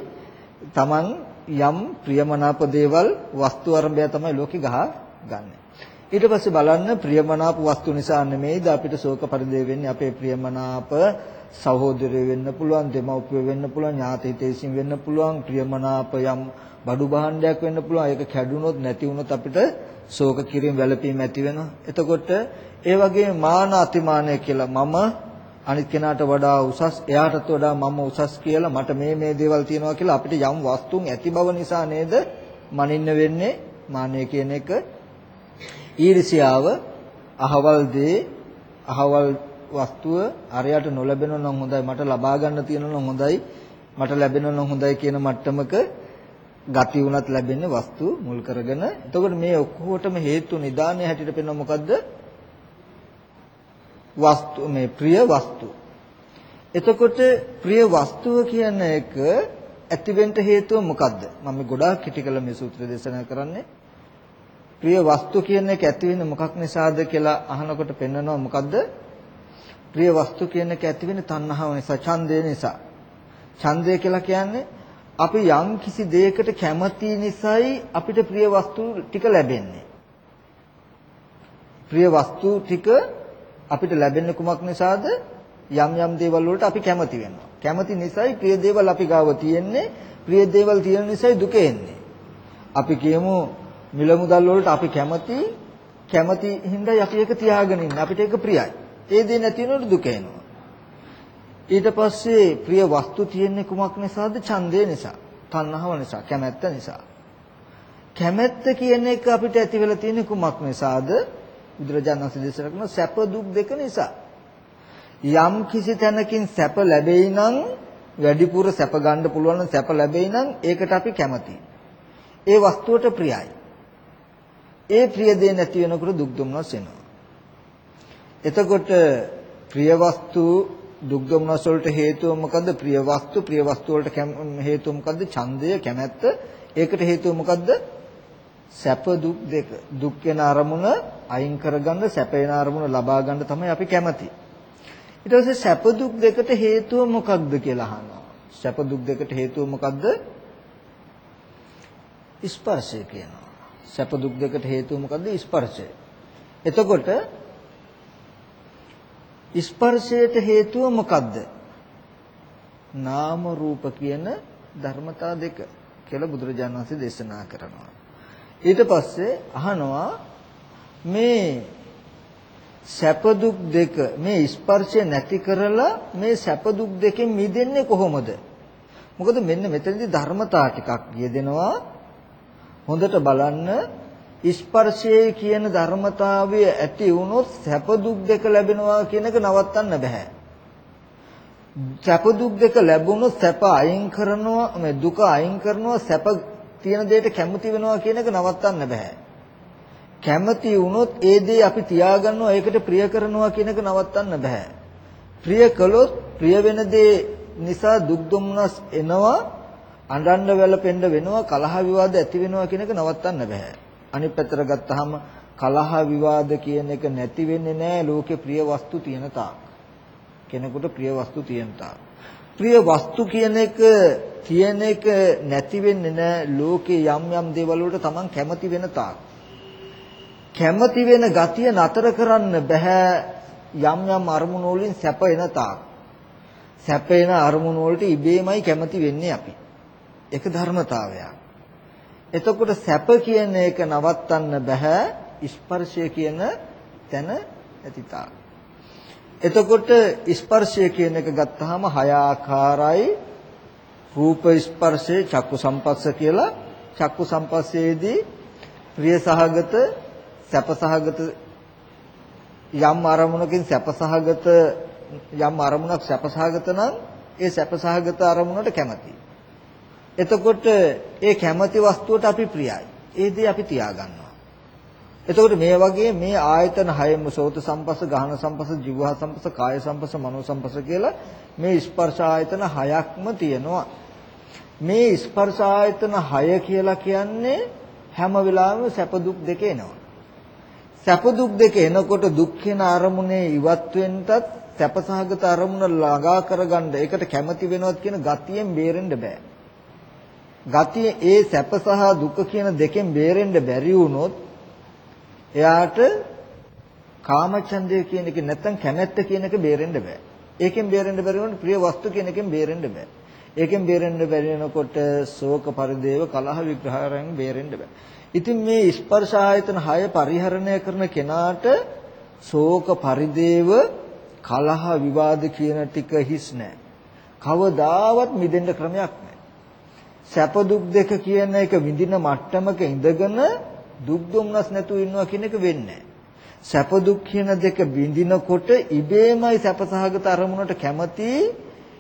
Taman යම් ප්‍රියමනාප දේවල් වස්තු අරඹය තමයි ලෝකේ ගහ ගන්න. ඊට පස්සේ බලන්න ප්‍රියමනාප වස්තු නිසා නෙමෙයිද අපිට ශෝක පරිදේ වෙන්නේ අපේ ප්‍රියමනාප සහෝදරයෝ වෙන්න පුළුවන් දෙමව්පියෝ වෙන්න පුළුවන් ඥාති හිතේසින් වෙන්න පුළුවන් ප්‍රියමනාප යම් බඩු භාණ්ඩයක් වෙන්න පුළුවන්. ඒක කැඩුනොත් නැති වුනොත් අපිට ශෝක කිරීම වැළපීම ඇති වෙනවා. එතකොට ඒ වගේ මාන අතිමානය කියලා මම අනිත් කෙනාට වඩා උසස් එයාටත් වඩා මම උසස් කියලා මට මේ මේ දේවල් තියෙනවා කියලා අපිට යම් වස්තුන් ඇති බව නිසා නේද මනින්න වෙන්නේ? මානය කියන එක. ඊර්ෂියාව අහවල් දේ අහවල් වස්තුව අරයට නොලැබෙනවා නම් හොඳයි. මට ලබා ගන්න තියෙනවා නම් හොඳයි. මට ලැබෙනවා නම් හොඳයි කියන මට්ටමක ගති උනත් ලැබෙන්නේ වස්තු මුල් කරගෙන. එතකොට මේ ඔක්කොටම හේතු නිදානේ හැටියට පෙන්වන මොකද්ද? වස්තු මේ ප්‍රිය වස්තු. එතකොට ප්‍රිය වස්තුව කියන එක ඇතිවෙන්න හේතුව මොකද්ද? මම ගොඩාක් කිටි කළ මේ සූත්‍ර දේශනා කරන්නේ. ප්‍රිය වස්තු කියන එක ඇති වෙන්නේ මොකක් නිසාද කියලා අහනකොට පෙන්නනවා මොකද්ද? ප්‍රිය වස්තු කියන එක ඇති වෙන්නේ තණ්හාව නිසා, ඡන්දය නිසා. ඡන්දය කියලා කියන්නේ අපි යම් කිසි දෙයකට කැමති නිසායි අපිට ප්‍රිය වස්තු ටික ලැබෙන්නේ. ප්‍රිය වස්තු ටික අපිට ලැබෙන්නේ කුමක් නිසාද? යම් යම් දේවල් වලට අපි කැමති වෙනවා. කැමති නිසායි ප්‍රිය දේවල් අපි ගාව තියෙන්නේ. ප්‍රිය දේවල් තියෙන නිසායි දුක එන්නේ. අපි කියමු මිල මුදල් වලට අපි කැමති කැමති හින්දායි අපි ඒක තියාගෙන ඉන්නේ. අපිට ඒක ප්‍රියයි. ඒ දේ නැති වෙනකොට දුක එනවා. ඊට පස්සේ ප්‍රිය වස්තු තියෙන්නේ කුමක් නිසාද? ඡන්දය නිසා. තණ්හාව නිසා, කැමැත්ත නිසා. කැමැත්ත කියන එක අපිට ඇති වෙලා තියෙන්නේ කුමක් නිසාද? බුදුරජාණන් වහන්සේ දේශනා කරන සැප දුක් දෙක නිසා. යම් කිසි තැනකින් සැප ලැබෙයි නම් වැඩිපුර සැප ගන්න පුළුවන් නම් සැප ලැබෙයි නම් ඒකට අපි කැමතියි. ඒ වස්තුවට ප්‍රියයි. ඒ ප්‍රිය දේ නැති වෙනකොට දුක් දුම්නස් එනවා. එතකොට ප්‍රිය වස්තු දුක් දුම්නස් වලට හේතුව මොකද්ද? ප්‍රිය වස්තු ප්‍රිය වස්තු වලට හේතුව මොකද්ද? ඡන්දය, කැමැත්ත. ඒකට හේතුව මොකද්ද? සැප දුක් දෙක. දුක් වෙන අරමුණ අයින් කරගන්න සැප වෙන අරමුණ ලබා ගන්න තමයි අපි කැමති. ඊට පස්සේ සැප දුක් දෙකට හේතුව මොකක්ද කියලා අහනවා. සැප දුක් දෙකට හේතුව මොකද්ද? ස්පර්ශය කියනවා. සැප දුක් දෙකට හේතුව මොකද්ද? ස්පර්ශය. එතකොට ස්පර්ශයට හේතුව මොකද්ද? නාම රූප කියන ධර්මතා දෙක කියලා බුදුරජාණන් වහන්සේ දේශනා කරනවා. ඊට පස්සේ අහනවා මේ සැප දුක් දෙක මේ ස්පර්ශය නැති කරලා මේ සැප දුක් දෙකෙන් මිදෙන්නේ කොහොමද? මොකද මෙන්න මෙතනදී ධර්මතා ටිකක් යෙදෙනවා. හොඳට බලන්න ස්පර්ශයේ කියන ධර්මතාවය ඇති වුණොත් සැප දුක් දෙක ලැබෙනවා කියන එක නවත්තන්න බෑ. සැප දුක් දෙක ලැබුණොත් සැප අයින් කරනවා මේ දුක අයින් කරනවා සැප තියෙන දෙයට කැමති වෙනවා කියන එක නවත්තන්න බෑ. කැමති වුණොත් ඒ දේ අපි තියාගන්නවා ඒකට ප්‍රිය කරනවා කියන එක නවත්තන්න බෑ. ප්‍රිය කළොත් ප්‍රිය වෙන දේ නිසා දුක් දුම්නස් එනවා අඬන්න වැළපෙන්න වෙනවා කලහ විවාද ඇති වෙනවා කියන එක නවත්තන්න බෑ. අනිත් පැත්තට ගත්තාම කලහ විවාද කියන එක නැති වෙන්නේ නැහැ ලෝකේ ප්‍රිය වස්තු තියෙන තාක්. කෙනෙකුට ප්‍රිය වස්තු තියෙන තාක්. ප්‍රිය වස්තු කියන එක තියෙන එක නැති වෙන්නේ නැහැ ලෝකේ යම් යම් දේවල් වලට Taman කැමති වෙන තාක්. කැමති වෙන ගතිය නතර කරන්න බෑ යම් යම් අරමුණු වලින් සැප එන තාක්. සැප එන අරමුණු වලට ඉබේමයි කැමති වෙන්නේ අපි. ඒක ධර්මතාවයක්. එතකොට සැප කියන එක නවත්තන්න බෑ ස්පර්ශය කියන තැන ඇති තාක්. එතකොට ස්පර්ශය කියන එක ගත්තාම හය ආකාරයි රූප ස්පර්ශේ චක්කු සම්පස්ස කියලා චක්කු සම්පස්සේදී ප්‍රිය සහගත සැප සහගත යම් අරමුණකින් සැප සහගත යම් අරමුණක් සැප සහගත නම් ඒ සැප සහගත අරමුණට කැමතියි. එතකොට ඒ කැමති වස්තුවට අපි ප්‍රියයි. ඒ දේ අපි තියාගන්නවා. එතකොට මේ වගේ මේ ආයතන හයෙම සෝත සම්පස්ස, ගහන සම්පස්ස, ජීවහ සම්පස්ස, කාය සම්පස්ස, මනෝ සම්පස්ස කියලා මේ ස්පර්ශ ආයතන හයක්ම තියෙනවා. මේ ස්පර්ශ ආයතන හය කියලා කියන්නේ හැම වෙලාවෙම සැප දුක් දෙක එනවා. සැප දුක් දෙක එනකොට දුක් වෙන අරමුණේ ඉවත් වෙන්නත් සැපසහගත අරමුණ ළඟා කරගන්න ඒකට කැමති වෙනවත් කියන ගතියෙන් බේරෙන්න බෑ. ගතිය ඒ සැප සහ දුක කියන දෙකෙන් බේරෙන්න බැරි වුණොත් එයාට කාමචන්දය කියන එක නැත්තම් කැමැත්ත කියන එක බේරෙන්න බෑ. ඒකෙන් බේරෙන්න බැරි වුණොත් ප්‍රිය වස්තු කියන එකෙන් බේරෙන්න බෑ. ඒකෙන් බේරෙන්න බැරි වෙනකොට ශෝක පරිදේව කලහ විග්‍රහයෙන් බේරෙන්න බෑ. ඉතින් මේ ස්පර්ශ ආයතන 6 පරිහරණය කරන කෙනාට ශෝක පරිදේව කලහ විවාද කියන ටික හිස් නැහැ. කවදාවත් මිදෙන්න ක්‍රමයක් නැහැ. සැප දුක් දෙක කියන එක විඳින මට්ටමක ඉඳගෙන දුක් දුම්නස් නැතුව ඉන්නවා කියන එක වෙන්නේ සැප දුක් කියන දෙක විඳිනකොට ඉබේමයි සැපසහගත අරමුණට කැමති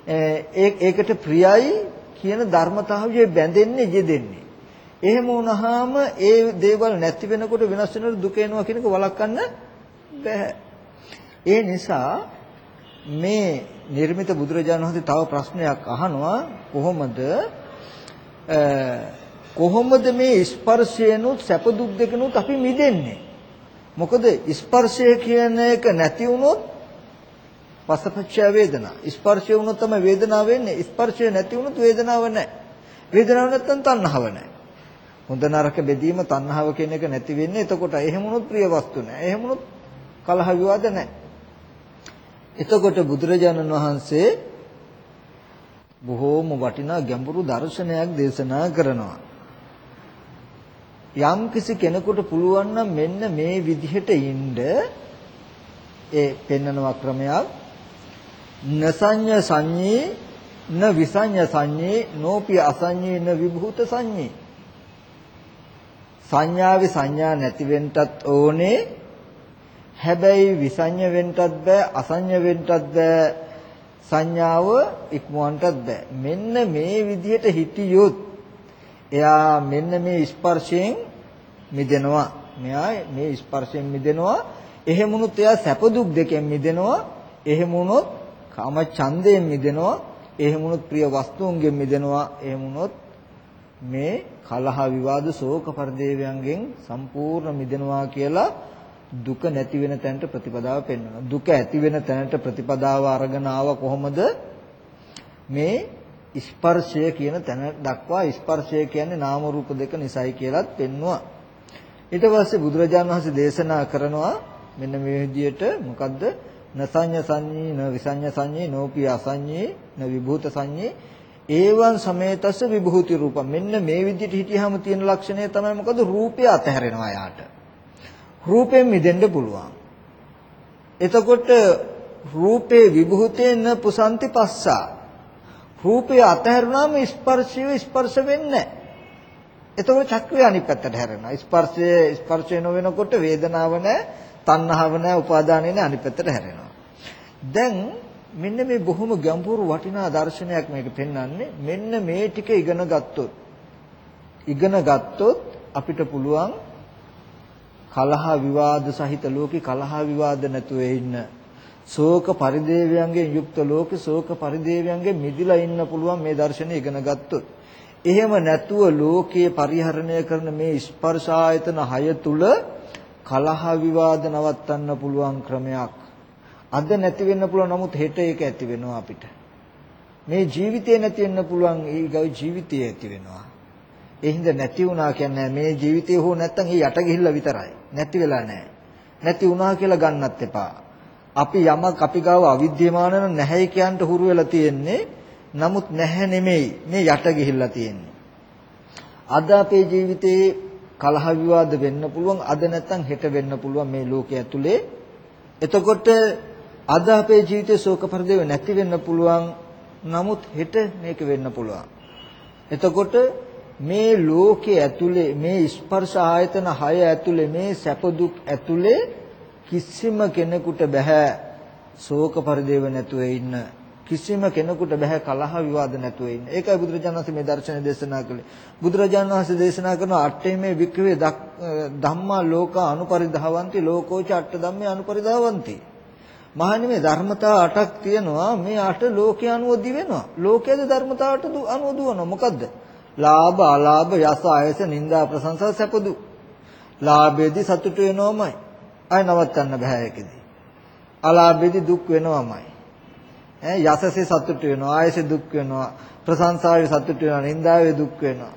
ඒකට ප්‍රියයි කියන ධර්මතාවය බැඳෙන්නේ යෙදෙන්නේ. එහෙම වුණාම ඒ දේවල් නැති වෙනකොට වෙනස් වෙනකොට දුක එනවා කියන එක වළක්වන්න බැහැ. ඒ නිසා මේ නිර්මිත බුදුරජාණන් වහන්සේ තව ප්‍රශ්නයක් අහනවා කොහොමද කොහොමද මේ ස්පර්ශයනුත් සැප දුක් දෙකනුත් අපි මිදෙන්නේ? මොකද ස්පර්ශය කියන එක නැති වුණොත් පස්සපච්චය වේදනා. ස්පර්ශය වුණොත් තමයි වේදනාව වෙන්නේ. ස්පර්ශය නැති වුණොත් වේදනාව නැහැ. වේදනාව නැත්නම් තණ්හාව නැහැ. හොඳ නරක බෙදීම තණ්හාව කියන එක නැති වෙන්නේ එතකොට එහෙම වුණොත් ප්‍රිය වස්තු නැහැ. එහෙම වුණොත් කලහ විවාද නැහැ. එතකොට බුදුරජාණන් වහන්සේ බොහෝම වටිනා ගැඹුරු දර්ශනයක් දේශනා කරනවා. යම් කිසි කෙනෙකුට පුළුවන් නම් මෙන්න මේ විදිහට ඉන්න. ඒ පෙන්නනවා ක්‍රමයක්. නසඤ්ඤ සංඤේ න විසඤ්ඤ සංඤේ නෝපි අසඤ්ඤේ න විභූත සංඤේ සංඥාවේ සංඥා නැති වෙන්නත් ඕනේ. හැබැයි විසඤ්ඤ වෙන්නත් බෑ අසඤ්ඤ වෙන්නත් බෑ. සංඥාව ඉක්මවන්නත් බෑ. මෙන්න මේ විදිහට හිටියොත් එයා මෙන්න මේ ස්පර්ශයෙන් මිදෙනවා. මෙයා මේ ස්පර්ශයෙන් මිදෙනවා. එහෙමුණුත් එයා සැප දුක් දෙකෙන් මිදෙනවා. එහෙමුණොත් කාම ඡන්දයෙන් මිදෙනවා. එහෙමුණොත් ප්‍රිය වස්තුන්ගෙන් මිදෙනවා. එහෙමුණොත් මේ කලහ විවාද ශෝක පරිදේවයන්ගෙන් සම්පූර්ණ මිදෙනවා කියලා දුක නැති වෙන තැනට ප්‍රතිපදාව පෙන්වනවා. දුක ඇති වෙන තැනට ප්‍රතිපදාව අරගෙන ආව කොහොමද? මේ ස්පර්ශය කියන තැන දක්වා ස්පර්ශය කියන්නේ නාම රූප දෙක නිසයි කියලාත් පෙන්වුවා. ඊට පස්සේ බුදුරජාණන් වහන්සේ දේශනා කරනවා මෙන්න මේ විදිහට මොකද්ද? නසඤ්ඤ සංඤී න විසඤ්ඤ සංඤී නෝපි අසඤ්ඤී න විභූත සංඤී ඒවන් සමේතස්ස විභූති රූපම් මෙන්න මේ විදිහට හිටියාම තියෙන ලක්ෂණය තමයි මොකද රූපය අතහැරෙනවා යාට රූපයෙන් මිදෙන්න පුළුවන්. එතකොට රූපේ විභූතේන පුසන්ති පස්සා. රූපය අතහැරුණාම ස්පර්ශය ස්පර්ශ වෙන්නේ එතකොට චක්‍රය අනිත් පැත්තට හැරෙනවා. ස්පර්ශය ස්පර්ශය නොවෙනකොට වේදනාව නැහැ තණ්හාව නැහැ උපාදානය නැහැ අනිත් පැත්තට හැරෙනවා. දැන් මෙන්න මේ බොහොම ගැඹුරු වටිනා දර්ශනයක් මේක පෙන්වන්නේ. මෙන්න මේ ටික ඉගෙන ගත්තොත් ඉගෙන ගත්තොත් අපිට පුළුවන් කලහ විවාද සහිත ලෝකේ කලහ විවාද නැතුව ඉන්න ශෝක පරිදේවයන්ගෙන් යුක්ත ලෝකේ ශෝක පරිදේවයන්ගෙන් මිදිලා ඉන්න පුළුවන් මේ දර්ශනය ඉගෙන ගත්තොත් එහෙම නැතුව ලෝකයේ පරිහරණය කරන මේ ස්පර්ශ ආයතන 6 තුල කලහ විවාද නවත්තන්න පුළුවන් ක්‍රමයක් අද නැති වෙන්න පුළුවන් නමුත් හෙට ඒක ඇති වෙනවා අපිට. මේ ජීවිතේ නැති වෙන්න පුළුවන් ඊගව ජීවිතය ඇති වෙනවා. ඒ හින්දා නැති වුණා කියන්නේ මේ ජීවිතේ හෝ නැත්තම් ඒ යට ගිහිල්ලා විතරයි. නැති වෙලා නැහැ. නැති වුණා කියලා ගන්නත් එපා. අපි යමක් අපි ගාව අවිද්‍යමාන නැහැයි කියන්ට හුරු වෙලා තියෙන්නේ. නමුත් නැහැ නෙමෙයි. මේ යට ගිහිල්ලා තියෙන්නේ. අද අපේ ජීවිතේ කලහ විවාද වෙන්න පුළුවන්. අද නැත්තම් හෙට වෙන්න පුළුවන් මේ ලෝකයේ ඇතුලේ. එතකොට අද අපේ ජීවිතේ ශෝක පරිදේව නැති වෙන්න පුළුවන්. නමුත් හෙට මේක වෙන්න පුළුවන්. එතකොට මේ ලෝකයේ ඇතුලේ මේ ස්පර්ශ ආයතන 6 ඇතුලේ මේ සැප දුක් ඇතුලේ කිසිම කෙනෙකුට බෑ ශෝක පරිදේව නැතුව ඉන්න කිසිම කෙනෙකුට බෑ කලහ විවාද නැතුව ඉන්න. ඒකයි බුදුරජාණන් වහන්සේ මේ දර්ශනය දේශනා කළේ. බුදුරජාණන් වහන්සේ දේශනා කරන අට්ඨේ මේ වික්‍රේ ධම්මා ලෝකා අනුපරිධාවಂತಿ ලෝකෝච අට්ඨ ධම්මේ අනුපරිධාවಂತಿ. මහන්නේ මේ ධර්මතා අටක් තියෙනවා මේ අට ලෝකේ අනුව දිවෙනවා. ලෝකයේද ධර්මතා අට අනුව දුවනවා. මොකද්ද? ලාභ අලාභ යස ආයස නිന്ദා ප්‍රශංසා සැපදු. ලාභයේදී සතුට වෙනවමයි. අය නවත්තන්න බෑ ඒකෙදී. අලාභයේදී දුක් වෙනවමයි. ඈ යසසේ සතුට වෙනවා ආයසේ දුක් වෙනවා ප්‍රශංසාවේ සතුට වෙනවා නිന്ദාවේ දුක් වෙනවා.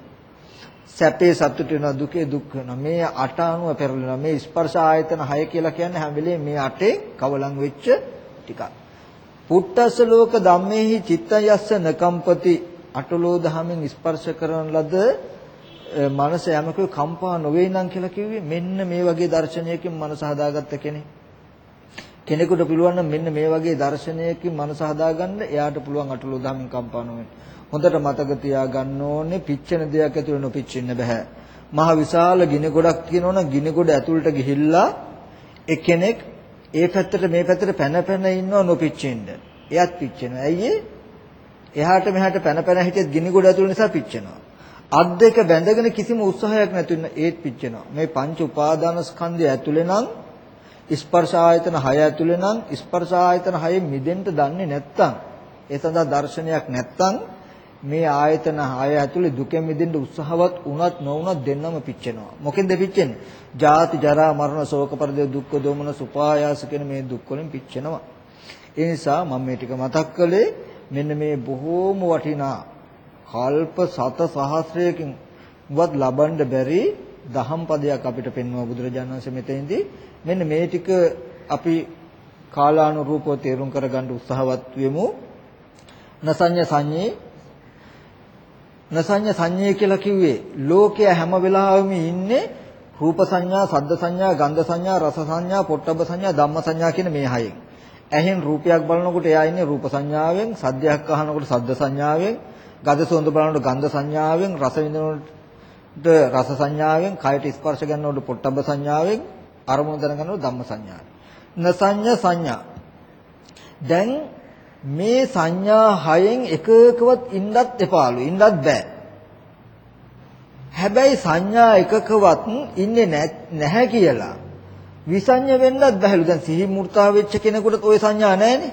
සැපේ සතුට වෙනවා දුකේ දුක් වෙනවා මේ අට අණුව පෙරලෙනවා මේ ස්පර්ශ ආයතන 6 කියලා කියන්නේ හැම වෙලේම මේ අටේ කවලම් වෙච්ච ටිකක් පුට්ටස ලෝක ධම්මේහි චිත්තයස්ස නකම්පති අටලෝ දහමෙන් ස්පර්ශ කරන ලද මනස යමක කම්පා නොවේ නම් කියලා කිව්වේ මෙන්න මේ වගේ දර්ශනයකින් මනස හදාගත්ත කෙනෙක් කෙනෙකුට පුළුවන් නම් මෙන්න මේ වගේ දර්ශනයකින් මනස හදාගන්න එයාට පුළුවන් අටලෝ දහමෙන් කම්පා නොවෙන්න හොඳට මතක තියාගන්න ඕනේ පිච්චෙන දෙයක් ඇතුළේ නොපිච්චෙන්න බෑ. මහ විශාල ගිනි ගොඩක් තියෙනවනම් ගිනි ගොඩ ඇතුළට ගිහිල්ලා එක්කෙනෙක් ඒ පැත්තට මේ පැත්තට පැන පැන ඉන්නව නොපිච්චෙන්න. එයත් පිච්චෙනවා. ඇයි එහාට මෙහාට පැන පැන හිටියත් ගිනි ගොඩ ඇතුළ නිසා පිච්චෙනවා. අත් දෙක බැඳගෙන කිසිම උත්සාහයක් නැති වෙන ඒත් පිච්චෙනවා. මේ පංච උපාදාන ස්කන්ධය ඇතුළේ නම් ස්පර්ශ ආයතන 6 ඇතුළේ නම් ස්පර්ශ ආයතන 6 මිදෙන්න දන්නේ නැත්තම් ඒ සඳහා දර්ශනයක් නැත්තම් මේ ආයතන හය ඇතුලේ දුකෙන් මිදෙන්න උත්සාහවත් වුණත් නොවුණත් දෙන්නම පිච්චෙනවා. මොකෙන්ද පිච්චෙන්නේ? ජාති ජරා මරණ ශෝක පරිදේ දුක්ඛ දෝමන සුපායාස කියන මේ දුක් වලින් පිච්චෙනවා. ඒ නිසා මම මේ ටික මතක් කළේ මෙන්න මේ බොහෝම වටිනා කල්ප සත සහස්‍රයකින් වත් ලබන්න බැරි දහම් පදයක් අපිට පෙන්වුවා බුදුරජාණන් වහන්සේ මෙතෙන්දී. මෙන්න මේ ටික අපි කාලානුරූපව තේරුම් කරගන්න උත්සාහවත් වෙමු. නසඤ්ඤ සංඤේ. නසඤ්ඤ සංඤේ කියලා කිව්වේ ලෝකයේ හැම වෙලාවෙම ඉන්නේ රූප සංඥා, සද්ද සංඥා, ගන්ධ සංඥා, රස සංඥා, පොට්ටබ්බ සංඥා, ධම්ම සංඥා කියන මේ හයෙන්. ඇහෙන් රූපයක් බලනකොට එයා ඉන්නේ රූප සංඥාවෙන්, සද්දයක් අහනකොට සද්ද සංඥාවෙන්, ගඳ සුවඳ බලනකොට ගන්ධ සංඥාවෙන්, රස විඳිනකොට රස සංඥාවෙන්, කයට ස්පර්ශ ගන්නකොට පොට්ටබ්බ සංඥාවෙන්, අරමුණු දැනගන්නකොට ධම්ම සංඥාවෙන්. නසඤ්ඤ සංඥා. දැන් මේ සංඥා හයෙන් එකකවත් ඉන්නත් එපාලු. ඉන්නත් බෑ. හැබැයි සංඥා එකකවත් ඉන්නේ නැහැ කියලා විසඤ්ඤ වෙන්නත් බැහැලු. දැන් සිහි මූර්තා වෙච්ච කෙනෙකුට ওই සංඥා නැහැනේ.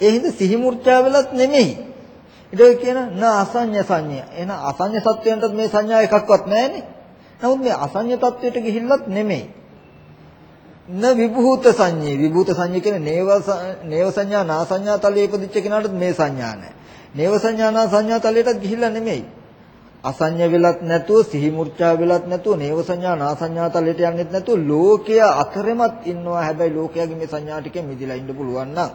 ඒ හින්දා සිහි මූර්ඡා වෙලත් නෙමෙයි. ඊට කියන න අසඤ්ඤ සංඥා. එහෙනම් අසඤ්ඤ සත්වයන්ටත් මේ සංඥා එකක්වත් නැහැනේ. නමුත් මේ අසඤ්ඤ තත්වයට ගිහිල්ලත් නෙමෙයි. න විභූත සංඤේ විභූත සංඤේ කියන්නේ නේව නේව සංඥා නා සංඥා තලයේ ඉපදිච්ච කෙනාට මේ සංඥා නැහැ. නේව සංඥා නා සංඥා තලයටත් ගිහිල්ලා නෙමෙයි. අසඤ්ඤ වෙලත් නැතුව සිහි මූර්ඡා වෙලත් නැතුව නේව සංඥා නා සංඥා තලයට යන්නෙත් නැතුව ලෝකය අතරෙමත් ඉන්නවා. හැබැයි ලෝකයාගේ මේ සංඥා ටිකෙන් මිදිලා ඉන්න පුළුවන් නම්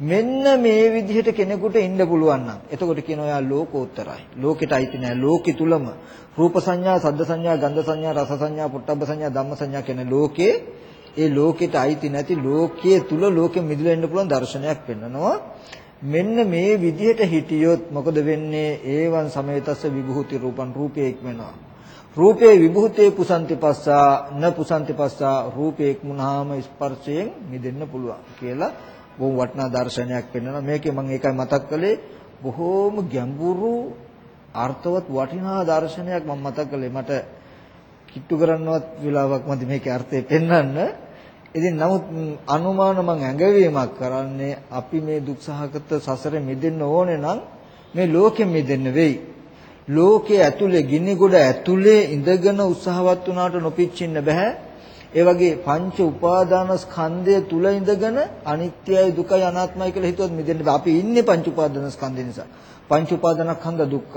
මෙන්න මේ විදිහට කෙනෙකුට ඉන්න පුළුවන් නම් එතකොට කියනවා යා ලෝකෝත්තරයි. ලෝකෙට අයිති නෑ. ලෝකෙ තුලම රූප සංඥා, සද්ද සංඥා, ගන්ධ සංඥා, රස සංඥා, පොට්ටබ්බ සංඥා, ධම්ම සංඥා කියන ලෝකේ ඒ ලෝකෙට අයිති නැති ලෝකයේ තුල ලෝකෙ මිදලා ඉන්න පුළුවන් දර්ශනයක් පෙන්වනවා. මෙන්න මේ විදිහට හිටියොත් මොකද වෙන්නේ? ඒවන් සමේතස්ස විභූති රූපං රූපේ ඉක්මනවා. රූපේ විභූතේ පුසන්ති පස්සා න පුසන්ති පස්සා රූපේ ඉක්මුනහම ස්පර්ශයෙන් මිදෙන්න පුළුවන් කියලා බොහොම වටිනා දර්ශනයක් පෙන්වනවා. මේකේ මම ඒකයි මතක් කළේ බොහෝම ගැඹුරු අර්ථවත් වටිනා දර්ශනයක් මම මතක් කළේ. මට කිට්ටු කරන්නවත් වෙලාවක් මදි මේකේ අර්ථය පෙන්වන්න. ඉතින් නමුත් අනුමාන මං ඇඟවීමක් කරන්නේ අපි මේ දුක්සහගත සසරෙ මිදෙන්න ඕනේ නම් මේ ලෝකෙ මිදෙන්න වෙයි. ලෝකයේ ඇතුලේ ගිනි ගොඩ ඇතුලේ ඉඳගෙන උත්සාහවත් වුණාට නොපිච්චින්න බෑ. ඒ වගේ පංච උපාදාන ස්කන්ධය තුල ඉඳගෙන අනිත්‍යයි දුකයි අනාත්මයි කියලා හිතුවත් මිදෙන්න බෑ. අපි ඉන්නේ පංච උපාදාන ස්කන්ධය නිසා. පංච උපාදානස්කන්ධ දුක්ඛ.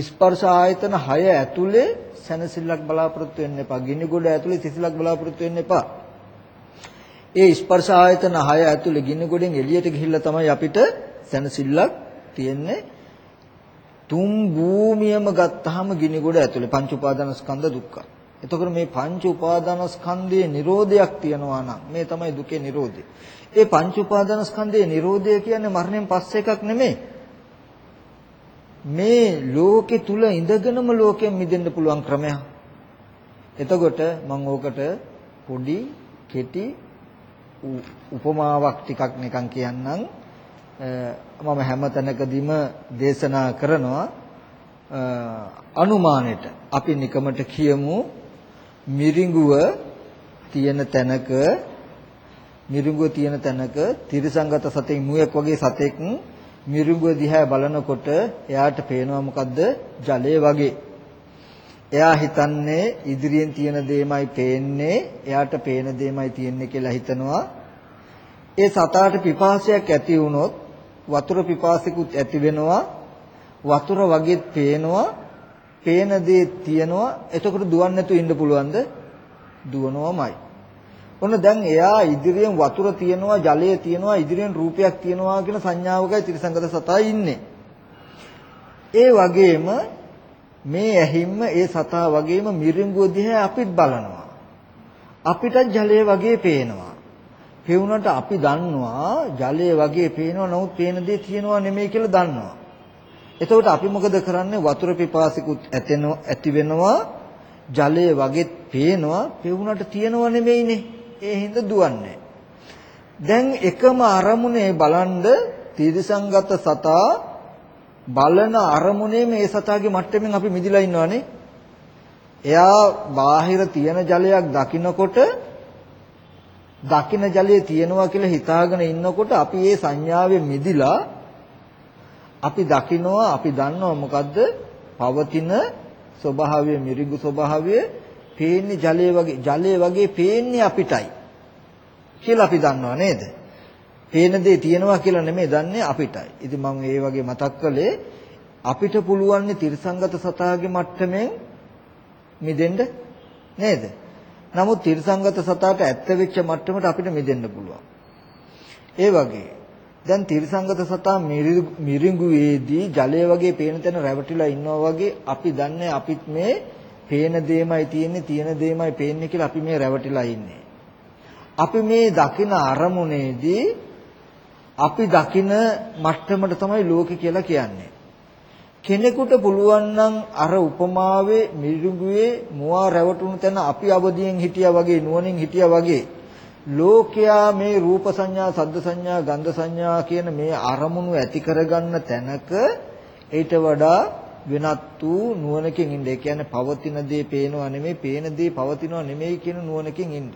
ස්පර්ශ ආයතන 6 ඇතුලේ සැනසෙල්ලක් බලාපොරොත්තු වෙන්න එපා. ගිනි ගොඩ ඇතුලේ සිසිලක් බලාපොරොත්තු වෙන්න එපා. ඒ ස්පර්ශ ආයතන 6 ඇතුලේ ගිනි ගොඩෙන් එළියට ගිහිල්ලා තමයි අපිට සැනසෙල්ලක් තියෙන්නේ. තුන් භූමියම ගත්තාම ගිනි ගොඩ ඇතුලේ පංච උපාදානස්කන්ධ දුක්ඛ. එතකොට මේ පංච උපාදානස්කන්ධයේ Nirodhayak තියනවා නම් මේ තමයි දුකේ Nirodhe. ඒ පංච උපාදානස්කන්ධයේ Nirodha කියන්නේ මරණයෙන් පස්සේ එකක් නෙමෙයි. මේ ලෝකෙ තුල ඉඳගෙනම ලෝකයෙන් මිදෙන්න පුළුවන් ක්‍රමයක්. එතකොට මම ඕකට පොඩි කෙටි උපමාවක් ටිකක් නිකන් කියන්නම්. මම හැම තැනකදීම දේශනා කරනවා. අනුමානෙට. අපි නිකමට කියමු. මිරිඟුව තියෙන තැනක මිරිඟුව තියෙන තැනක තිරසංගත සතෙක් මුවෙක් වගේ සතෙක් මිරිඟුව දිහා බලනකොට එයාට පේනවා මොකද්ද? ජලය වගේ. එයා හිතන්නේ ඉදිරියෙන් තියෙන දේමයි පේන්නේ එයාට පේන දේමයි තියෙන්නේ කියලා හිතනවා. ඒ සතාට පිපාසයක් ඇති වුණොත් වතුර පිපාසිකුත් ඇති වෙනවා වතුර වගේ පේනවා පේන දේ තියෙනවා. එතකොට දුවන්නේ නැතුව ඉන්න පුළුවන්ද? දුවනවාමයි. ඔන්න දැන් එයා ඉදිරියෙන් වතුර තියෙනවා ජලය තියෙනවා ඉදිරියෙන් රූපයක් තියෙනවා කියන සංඥාවකයි ත්‍රිසංගත සතා ඉන්නේ. ඒ වගේම මේ ඇහිම්ම ඒ සතා වගේම මිරිඟුව දිහා අපිත් බලනවා. අපිට ජලය වගේ පේනවා. පෙවුනට අපි දන්නවා ජලය වගේ පේනවා නමුත් පේන දේ තියෙනවා නෙමෙයි කියලා දන්නවා. එතකොට අපි මොකද කරන්නේ? වතුර පිපාසිකුත් ඇතෙනවා ඇති වෙනවා. ජලය වගේ පේනවා. පෙවුනට තියනව නෙමෙයිනේ. ඒ හින්දා දුවන්නේ. දැන් එකම අරමුණේ බලන්ද තීරසංගත සතා බලන අරමුණේ මේ සතාගේ මට්ටමින් අපි මිදිලා ඉන්නවනේ. එයා බාහිර තියෙන ජලයක් දකිනකොට දකින ජලයේ තියෙනවා කියලා හිතාගෙන ඉන්නකොට අපි ඒ සංඥාවෙන් මිදිලා අපි දකිනවා අපි දන්නවා මොකද්ද? පවතින ස්වභාවය මිරිඟු ස්වභාවය පේන්නේ ජලයේ වගේ ජලයේ වගේ පේන්නේ අපිටයි කියලා අපි දන්නවා නේද? පේන දේ තියෙනවා කියලා නෙමෙයි දන්නේ අපිටයි. ඉතින් මම ඒ වගේ මතක් කළේ අපිට පුළුවන් තිරසංගත සතාගේ මට්ටමින් මිදෙන්න නේද? නමුත් තිරසංගත සතාට ඇත්ත වෙච්ච මට්ටමට අපිට මිදෙන්න පුළුවන්. ඒ වගේ දැන් තිරසංගත සතා මිරිඟුවේදී ජලය වගේ පේන තැන රැවටිලා ඉන්නවා වගේ අපි දන්නේ අපිත් මේ පේන දෙයමයි තියෙන්නේ තියෙන දෙයමයි පේන්නේ කියලා අපි මේ රැවටිලා ඉන්නේ. අපි මේ දකින අරමුණේදී අපි දකින මට්ටමට තමයි ලෝකෙ කියලා කියන්නේ. කෙනෙකුට පුළුවන් නම් අර උපමාවේ මිරිඟුවේ මුවා රැවටුණු තැන අපි අවදියෙන් හිටියා වගේ නුවණින් හිටියා වගේ ලෝකයා මේ රූප සංඥා, සද්ද සංඥා, ගන්ධ සංඥා කියන මේ අරමුණු ඇති කරගන්න තැනක ඊට වඩා වෙනත් වූ නුවණකින් ඉන්න. ඒ කියන්නේ පවතින දේ පේනවා නෙමෙයි, පේන දේ පවතිනවා නෙමෙයි කියන නුවණකින් ඉන්න.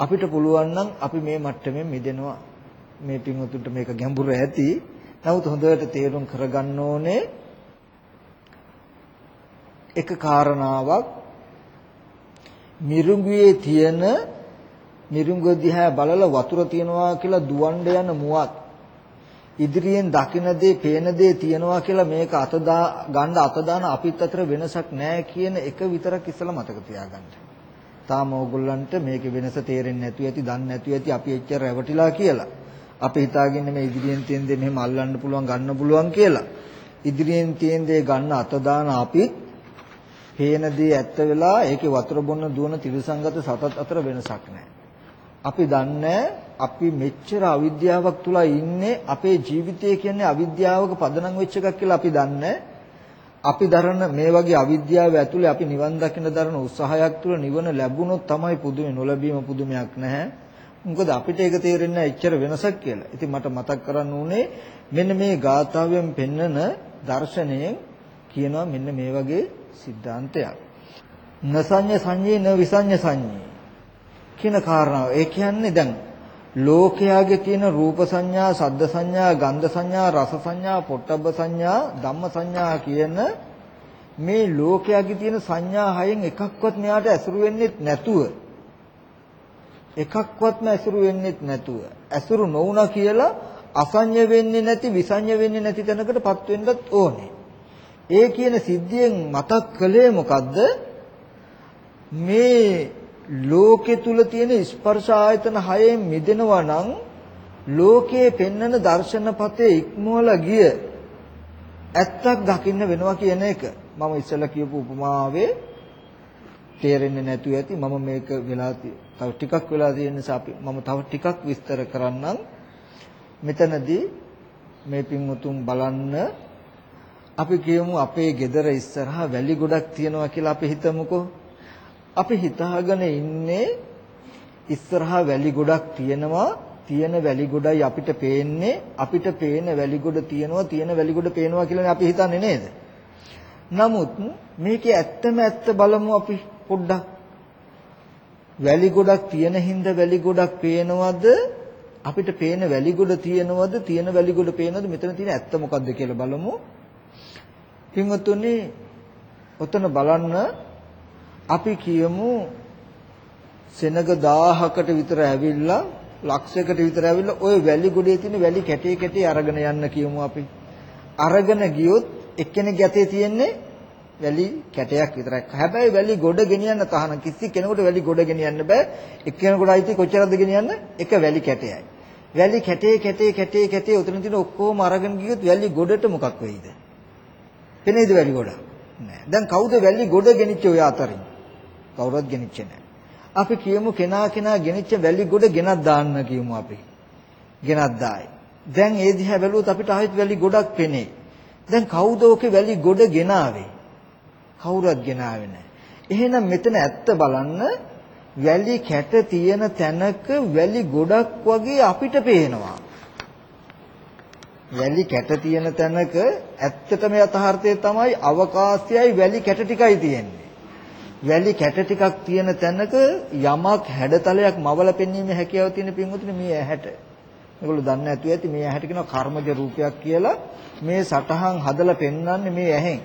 අපිට පුළුවන් නම් අපි මේ මට්ටමින් මිදෙනවා. මේ පින්වතුන්ට මේක ගැඹුර ඇති. නමුත් හොඳට තේරුම් කරගන්න ඕනේ එක කාරණාවක් මිරිඟුවේ තියෙන මිරිඟුව දිහා බලලා වතුර තියනවා කියලා දුවන්න යන මුවත් ඉදිරියෙන් දකින දේ පේන දේ තියනවා කියලා මේක අත ගන්න අත දාන අපිත් අතර වෙනසක් නැහැ කියන එක විතරක් ඉස්සලා මතක තියාගන්න. තාම ඕගොල්ලන්ට මේකේ වෙනස තේරෙන්නේ නැතු ඇති, දන්නේ නැතු ඇති අපි එච්චර රැවටිලා කියලා. අපි හිතාගෙන මේ ඉදිරියෙන් තියෙන දේ මෙහෙම අල්ලන්න පුළුවන් ගන්න පුළුවන් කියලා. ඉදිරියෙන් තියෙන දේ ගන්න අත දාන අපිත් පේන දේ ඇත්ත වෙලා ඒකේ වතුර බොන්න දුවන ත්‍රිසංගත සතත් අතර වෙනසක් නැහැ. අපි දන්නේ අපි මෙච්චර අවිද්‍යාවක් තුල ඉන්නේ අපේ ජීවිතය කියන්නේ අවිද්‍යාවක පදනම් වෙච්ච එකක් කියලා අපි දන්නේ අපි දරන මේ වගේ අවිද්‍යාව ඇතුලේ අපි නිවන් දකින්න දරන උත්සාහයක් තුල නිවන ලැබුණොත් තමයි පුදුමේ නොලැබීම පුදුමයක් නැහැ මොකද අපිට ඒක තේරෙන්නේ නැහැ එච්චර වෙනසක් කියලා. ඉතින් මට මතක් කරන්න උනේ මෙන්න මේ ගාථාවෙන් පෙන්නන දර්ශනයෙන් කියනවා මෙන්න මේ වගේ સિદ્ધාන්තයක්. නසඤ්ඤ සංඤේ න විසඤ්ඤ සංඤේ කියන කාරණාව. ඒ කියන්නේ දැන් ලෝකයාගේ තියෙන රූප සංඥා, සද්ද සංඥා, ගන්ධ සංඥා, රස සංඥා, පොට්ටබ්බ සංඥා, ධම්ම සංඥා කියන මේ ලෝකයාගේ තියෙන සංඥා හයෙන් එකක්වත් මෙයාට ඇසුරු වෙන්නේ නැතුව එකක්වත්ම ඇසුරු වෙන්නේ නැතුව ඇසුරු නොවුණා කියලා අසඤ්ඤ වෙන්නේ නැති විසඤ්ඤ වෙන්නේ නැති තැනකටපත් වෙන්නත් ඕනේ. ඒ කියන සිද්ධියෙන් මතක් කළේ මොකද්ද? මේ ලෝකේ තුල තියෙන ස්පර්ශ ආයතන හයෙන් මිදෙනවා නම් ලෝකයේ පෙන්නන දර්ශනපතේ ඉක්මවලා ගිය ඇත්තක් දකින්න වෙනවා කියන එක මම ඉස්සෙල්ලා කියපු උපමාවේ තේරෙන්නේ නැතුව ඇති. මම මේක වෙලා තව ටිකක් වෙලා තියෙන නිසා අපි මම තව ටිකක් විස්තර කරන්නම්. මෙතනදී මේ පින්වුතුන් බලන්න අපි කියමු අපේ ගෙදර ඉස්සරහා වැලි ගොඩක් තියෙනවා කියලා අපි හිතමුකෝ. අපි හිතාගෙන ඉන්නේ ඉස්සරහා වැලි ගොඩක් තියෙනවා තියෙන වැලි ගොඩයි අපිට පේන්නේ. අපිට පේන වැලි ගොඩ තියෙනවා තියෙන වැලි ගොඩ පේනවා කියලානේ අපි හිතන්නේ නේද? නමුත් මේකේ ඇත්තම ඇත්ත බලමු අපි. පොඩ්ඩක්. වැලි ගොඩක් තියෙන හින්දා වැලි ගොඩක් පේනවද? අපිට පේන වැලි ගොඩ තියෙනවද? තියෙන වැලි ගොඩ පේනවද? මෙතන තියෙන ඇත්ත මොකද්ද කියලා බලමු. පින්වතුනි ඔතන බලන්න අපි කියමු සෙනග 1000කට විතර ඇවිල්ලා ලක්ෂයකට විතර ඇවිල්ලා ওই වැලි ගොඩේ තියෙන වැලි කැටේ කැටේ අරගෙන යන්න කියමු අපි. අරගෙන ගියොත් එක්කෙනෙක් ගැතේ තියෙන්නේ වැලි කැටයක් විතරයි. හැබැයි වැලි ගොඩ ගෙනියන්න තහනම් කිසි කෙනෙකුට වැලි ගොඩ ගෙනියන්න බෑ. එක්කෙනෙකුට අයිති කොච්චරද ගෙනියන්න? එක වැලි කැටයයි. වැලි කැටේ කැටේ කැටේ කැටේ උතන තියෙන ඔක්කොම අරගෙන ගියොත් වැලි ගොඩට මොකක් වෙයිද? පෙනේද වැලි ගොඩ? නෑ. දැන් කවුද වැලි ගොඩ ගෙනිච්ච ඔය අතරින්? කවුරුත් ගෙනිච්චේ නෑ. අපි කියමු කෙනා කෙනා ගෙනිච්ච වැලි ගොඩ ගෙනත් දාන්න කියමු අපි. ගෙනත් දායි. දැන් ඒ දිහා බැලුවොත් අපිට ආයෙත් වැලි ගොඩක් පෙනේ. දැන් කවුද ඔකේ වැලි ගොඩ ගෙනාවේ? කවුරුත් ගෙනාවේ නැහැ. එහෙනම් මෙතන ඇත්ත බලන්න වැලි කැට තියෙන තැනක වැලි ගොඩක් වගේ අපිට පේනවා. වැලි කැට තියෙන තැනක ඇත්තටම යථාර්ථය තමයි අවකාශයයි වැලි කැට ටිකයි තියෙන්නේ. වැලි කැට ටිකක් තියෙන තැනක යමක් හැඩතලයක් මවල පෙන්වීමේ හැකියාව තියෙන පින්වතුනි මේ ඇහැට. මේගොල්ලෝ දන්නේ නැතුව ඇති මේ ඇහැට කියනවා කර්මජ රූපයක් කියලා. මේ සටහන් හදලා පෙන්වන්නේ මේ ඇහෙන්.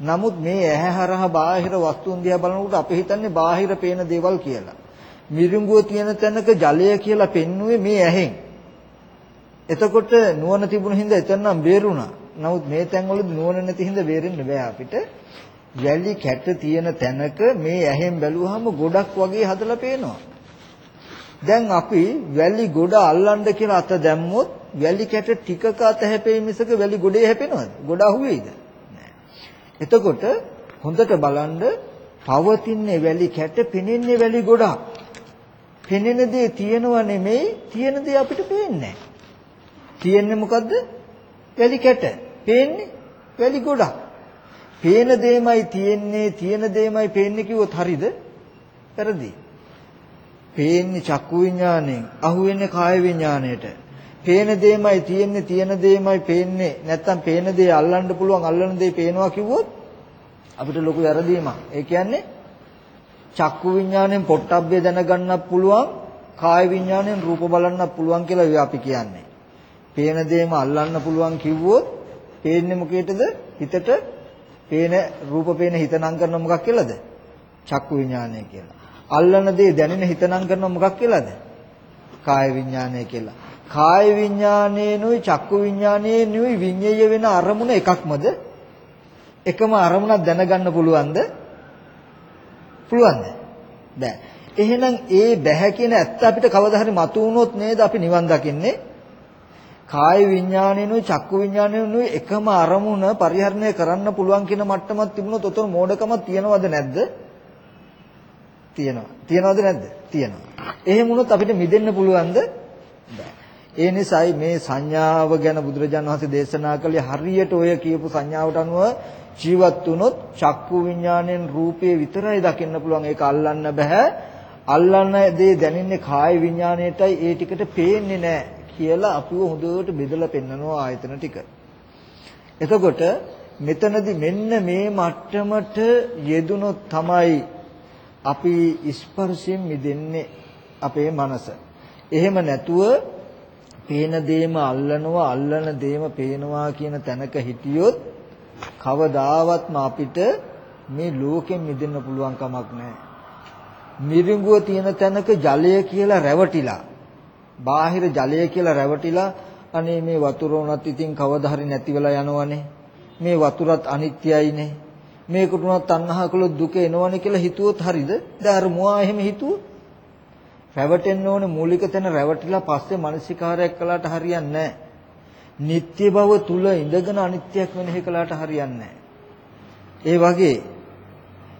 නමුත් මේ ඇහැ හරහා බාහිර වස්තුන් දිහා බලනකොට අපි හිතන්නේ බාහිර පේන දේවල් කියලා. මිරිඟුව තියෙන තැනක ජලය කියලා පෙන්වුවේ මේ ඇහෙන්. එතකොට නුවණ තිබුණ හින්දා එතන නම් බේරුණා. නමුත් මේ තැන්වලදී නුවණ නැති හින්දා බේරෙන්න බෑ අපිට. වැලි කැට තියෙන තැනක මේ ඇහෙන් බැලුවාම ගොඩක් වගේ හදලා පේනවා. දැන් අපි වැලි ගොඩ අල්ලන්න කියලා අත දැම්මොත් වැලි කැට ටිකක අත හැපෙයි මිසක වැලි ගොඩේ හැපෙනවද? ගොඩ අහුවේද? එතකොට හොඳට බලන්න පවතින්නේ වැලි කැට පෙනෙන්නේ වැලි ගොඩක්. පෙනෙන දේ තියෙනව නෙමෙයි තියෙන දේ අපිට පේන්නේ තියෙන්නේ මොකද්ද? වැලි කැට. පේන්නේ වැලි ගොඩක්. පේන දෙයමයි තියෙන්නේ තියෙන දෙයමයි පේන්නේ කිව්වොත් හරිද? වැරදි. පේන්නේ චක්කු විඥාණයෙන් අහුවෙන්නේ කාය විඥාණයට. පේන දෙයමයි තියෙන්නේ තියෙන දෙයමයි පේන්නේ නැත්තම් පේන දේ අල්ලන්න පුළුවන් අල්ලන දේ පේනවා කිව්වොත් අපිට ලොකු වැරදීමක්. ඒ කියන්නේ චක්කු විඥාණයෙන් පොට්ටබ්බේ දැනගන්නත් පුළුවන් කාය විඥාණයෙන් රූප බලන්නත් පුළුවන් කියලා අපි කියන්නේ. පේන දේම අල්ලන්න පුළුවන් කිව්වොත් පේන්නේ මොකේද? හිතට පේන රූප පේන හිත නම් කරන මොකක් කියලාද? චක්කු විඥානය කියලා. අල්ලන දේ දැනෙන හිත නම් කරන මොකක් කියලාද? කාය විඥානය කියලා. කාය විඥානේනුයි චක්කු විඥානේනුයි විඤ්ඤය වෙන අරමුණ එකක්මද? එකම අරමුණක් දැනගන්න පුළුවන්ද? පුළුවන්ද? බෑ. එහෙනම් ඒ බැහැ කියන ඇත්ත අපිට කවදා හරි මතු වුණොත් නේද අපි නිවන් දකින්නේ? කාය විඥානේනුයි චක්කු විඥානේනුයි එකම අරමුණ පරිහරණය කරන්න පුළුවන් කියන මට්ටමක් තිබුණොත් උතන මෝඩකමක් තියනවද නැද්ද? තියෙනවා. තියනවද නැද්ද? තියෙනවා. එහෙම වුණොත් අපිට මිදෙන්න පුළුවන්ද? බෑ. ඒ නිසායි මේ සංඥාව ගැන බුදුරජාණන් වහන්සේ දේශනා කළේ හරියට ඔය කියපු සංඥාවට අනුව ජීවත් වුණොත් චක්කු විඥාණයෙන් රූපේ විතරයි දකින්න පුළුවන් ඒක අල්ලන්න බෑ අල්ලන්න දේ දැනෙන්නේ කාය විඥාණයටයි ඒ ටිකට පේන්නේ නැහැ කියලා අපිව හොඳට බෙදලා පෙන්නනවා ආයතන ටික. එතකොට මෙතනදී මෙන්න මේ මට්ටමට යෙදුනොත් තමයි අපි ස්පර්ශයෙන් මිදෙන්නේ අපේ මනස. එහෙම නැතුව පේන දේම අල්ලනවා අල්ලන දේම පේනවා කියන තැනක හිටියොත් කවදාවත්ම අපිට මේ ලෝකෙන් මිදෙන්න පුළුවන් කමක් නැහැ. මිරිඟුව තියෙන තැනක ජලය කියලා රැවටිලා බාහිර ජලය කියලා රැවටිලා අනේ මේ වතුර උනත් ඉතින් කවදා හරි නැති වෙලා යනවනේ. මේ වතුරත් අනිත්‍යයිනේ. මේකට උනත් තණ්හා කළොත් දුක එනවනේ කියලා හිතුවොත් හරිද? දැන් අර මොවා එහෙම හිතුවොත් රැවටෙන්න ඕනේ මූලික තැන රැවටිලා පස්සේ මානසිකාරයක් කළාට හරියන්නේ නැහැ. නিত্য බව තුල ඉඳගෙන අනිත්‍යයක් වෙනෙහි කළාට හරියන්නේ ඒ වගේ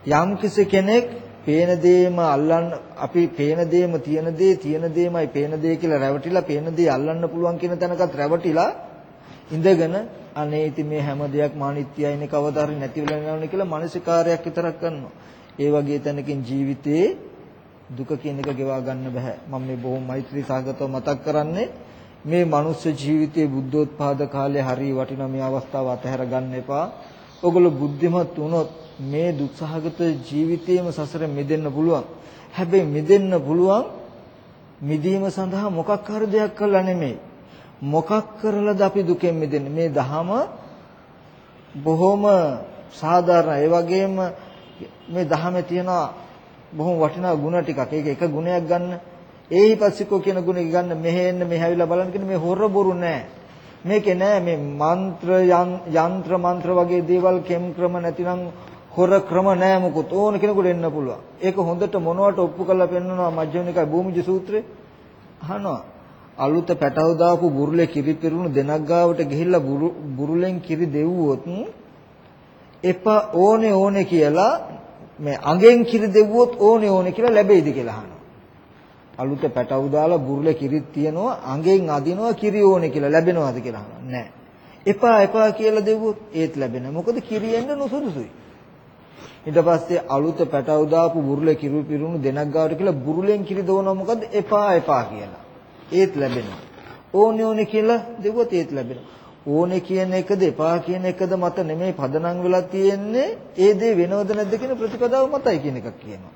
යම් කෙනෙක් පේන දේම අල්ලන්න අපි පේන දේම තියෙන දේ තියෙන දේමයි පේන දේ කියලා රැවටිලා පේන දේ අල්ලන්න පුළුවන් කියන තැනකත් රැවටිලා ඉඳගෙන අනේ ඉතින් මේ හැම දෙයක්ම අනිත්‍යයිනේ කවදා හරි නැති වෙලා යනවනේ කියලා මානසිකාරයක් විතරක් කරනවා. ඒ වගේ තැනකින් ජීවිතේ දුක කියන එක ගෙවා ගන්න බෑ. මම මේ බොහොම මෛත්‍රී සාගතව මතක් කරන්නේ මේ මනුස්ස ජීවිතයේ බුද්ධෝත්පාද කාලේ හරි වටිනා මේ අවස්ථාව අතහැර ගන්න එපා. ඔගොල්ලෝ බුද්ධිමත් වුණොත් මේ දුක්සහගත ජීවිතයේම සසර මිදෙන්න පුළුවන්. හැබැයි මිදෙන්න පුළුවන් මිදීම සඳහා මොකක් හරි දෙයක් කළා නෙමෙයි. මොකක් කරලාද අපි දුකෙන් මිදෙන්නේ? මේ දහම බොහොම සාධාරණ. ඒ වගේම මේ දහමේ තියෙන බොහොම වටිනා ಗುಣ ටිකක්. ඒක එක ගුණයක් ගන්න. ඒහිපස්සිකෝ කියන ගුණෙක ගන්න මෙහෙ එන්න මෙහෙ ඇවිල්ලා බලන්න කියන මේ හොර බොරු නෑ. මේකේ නෑ මේ මන්ත්‍ර යන්ත්‍ර මන්ත්‍ර වගේ දේවල් කෙම් ක්‍රම නැතිනම් හොර ක්‍රම නෑ මොකුත් ඕන කෙනෙකුට එන්න පුළුවන්. ඒක හොඳට මොනවට ඔප්පු කරලා පෙන්නනවා මජ්ක්‍ධිමනිකයි භූමිජ සූත්‍රේ. අහනවා අලුත පැටව දාපු බුරුලේ කිරි පිරුණු දෙනක් ගාවට ගිහිල්ලා බුරුලෙන් කිරි දෙව්වොත් එපා ඕනේ ඕනේ කියලා මේ අඟෙන් කිරි දෙව්වොත් ඕනේ ඕනේ කියලා ලැබෙයිද කියලා අහනවා. අලුත පැටව දාලා බුරුලේ කිරිත් තියනවා අඟෙන් අදිනවා කිරි ඕනේ කියලා ලැබෙනවද කියලා අහනවා. නෑ. එපා එපා කියලා දෙව්වොත් ඒත් ලැබෙනවා. මොකද කිරියෙන්ද නුසුදුසුයි. ඊට පස්සේ අලුත පැටව දාපු බුරුලේ කිරි පිරුණු දෙනක් ගාවට කියලා බුරුලෙන් කිරි දවනවා මොකද එපා එපා කියලා. ඒත් ලැබෙනවා. ඕනේ ඕනේ කියලා දෙව්වොත් ඒත් ලැබෙනවා. ඕනේ කියන එකද එපා කියන එකද මත නෙමෙයි පදනම් වෙලා තියෙන්නේ ඒ දේ වෙනවද නැද්ද කියන ප්‍රතිපදාව මතයි කියන එකක් කියනවා.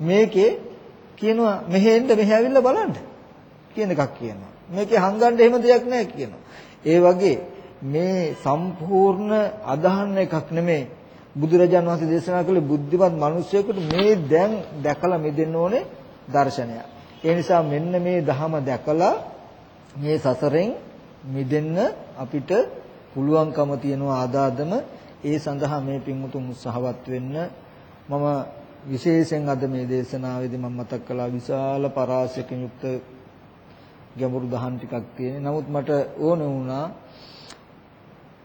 මේකේ කියනවා මෙහෙ එන්න මෙහෙ ඇවිල්ලා බලන්න. කියන එකක් කියනවා. මේකේ හංගන්න එහෙම දෙයක් නැහැ කියනවා. ඒ වගේ මේ සම්පූර්ණ අදහන්න එකක් නෙමෙයි බුදුරජාණන් වහන්සේ දේශනා කළේ බුද්ධිමත් මිනිසෙකුට මේ දැන් දැකලා මිදෙන්න ඕනේ දර්ශනයක්. ඒ නිසා මෙන්න මේ ධහම දැකලා මේ සසරෙන් මිදෙන්න අපිට පුළුවන්කම තියනවා ආදාදම ඒ සඳහා මේ පින්මුතුන් උත්සාහවත් වෙන්න මම විශේෂයෙන් අද මේ දේශනාවේදී මම මතක් කළා විශාල පරාසයකින් යුක්ත ගැඹුරු දහම් ටිකක් තියෙන. නමුත් මට ඕන වුණා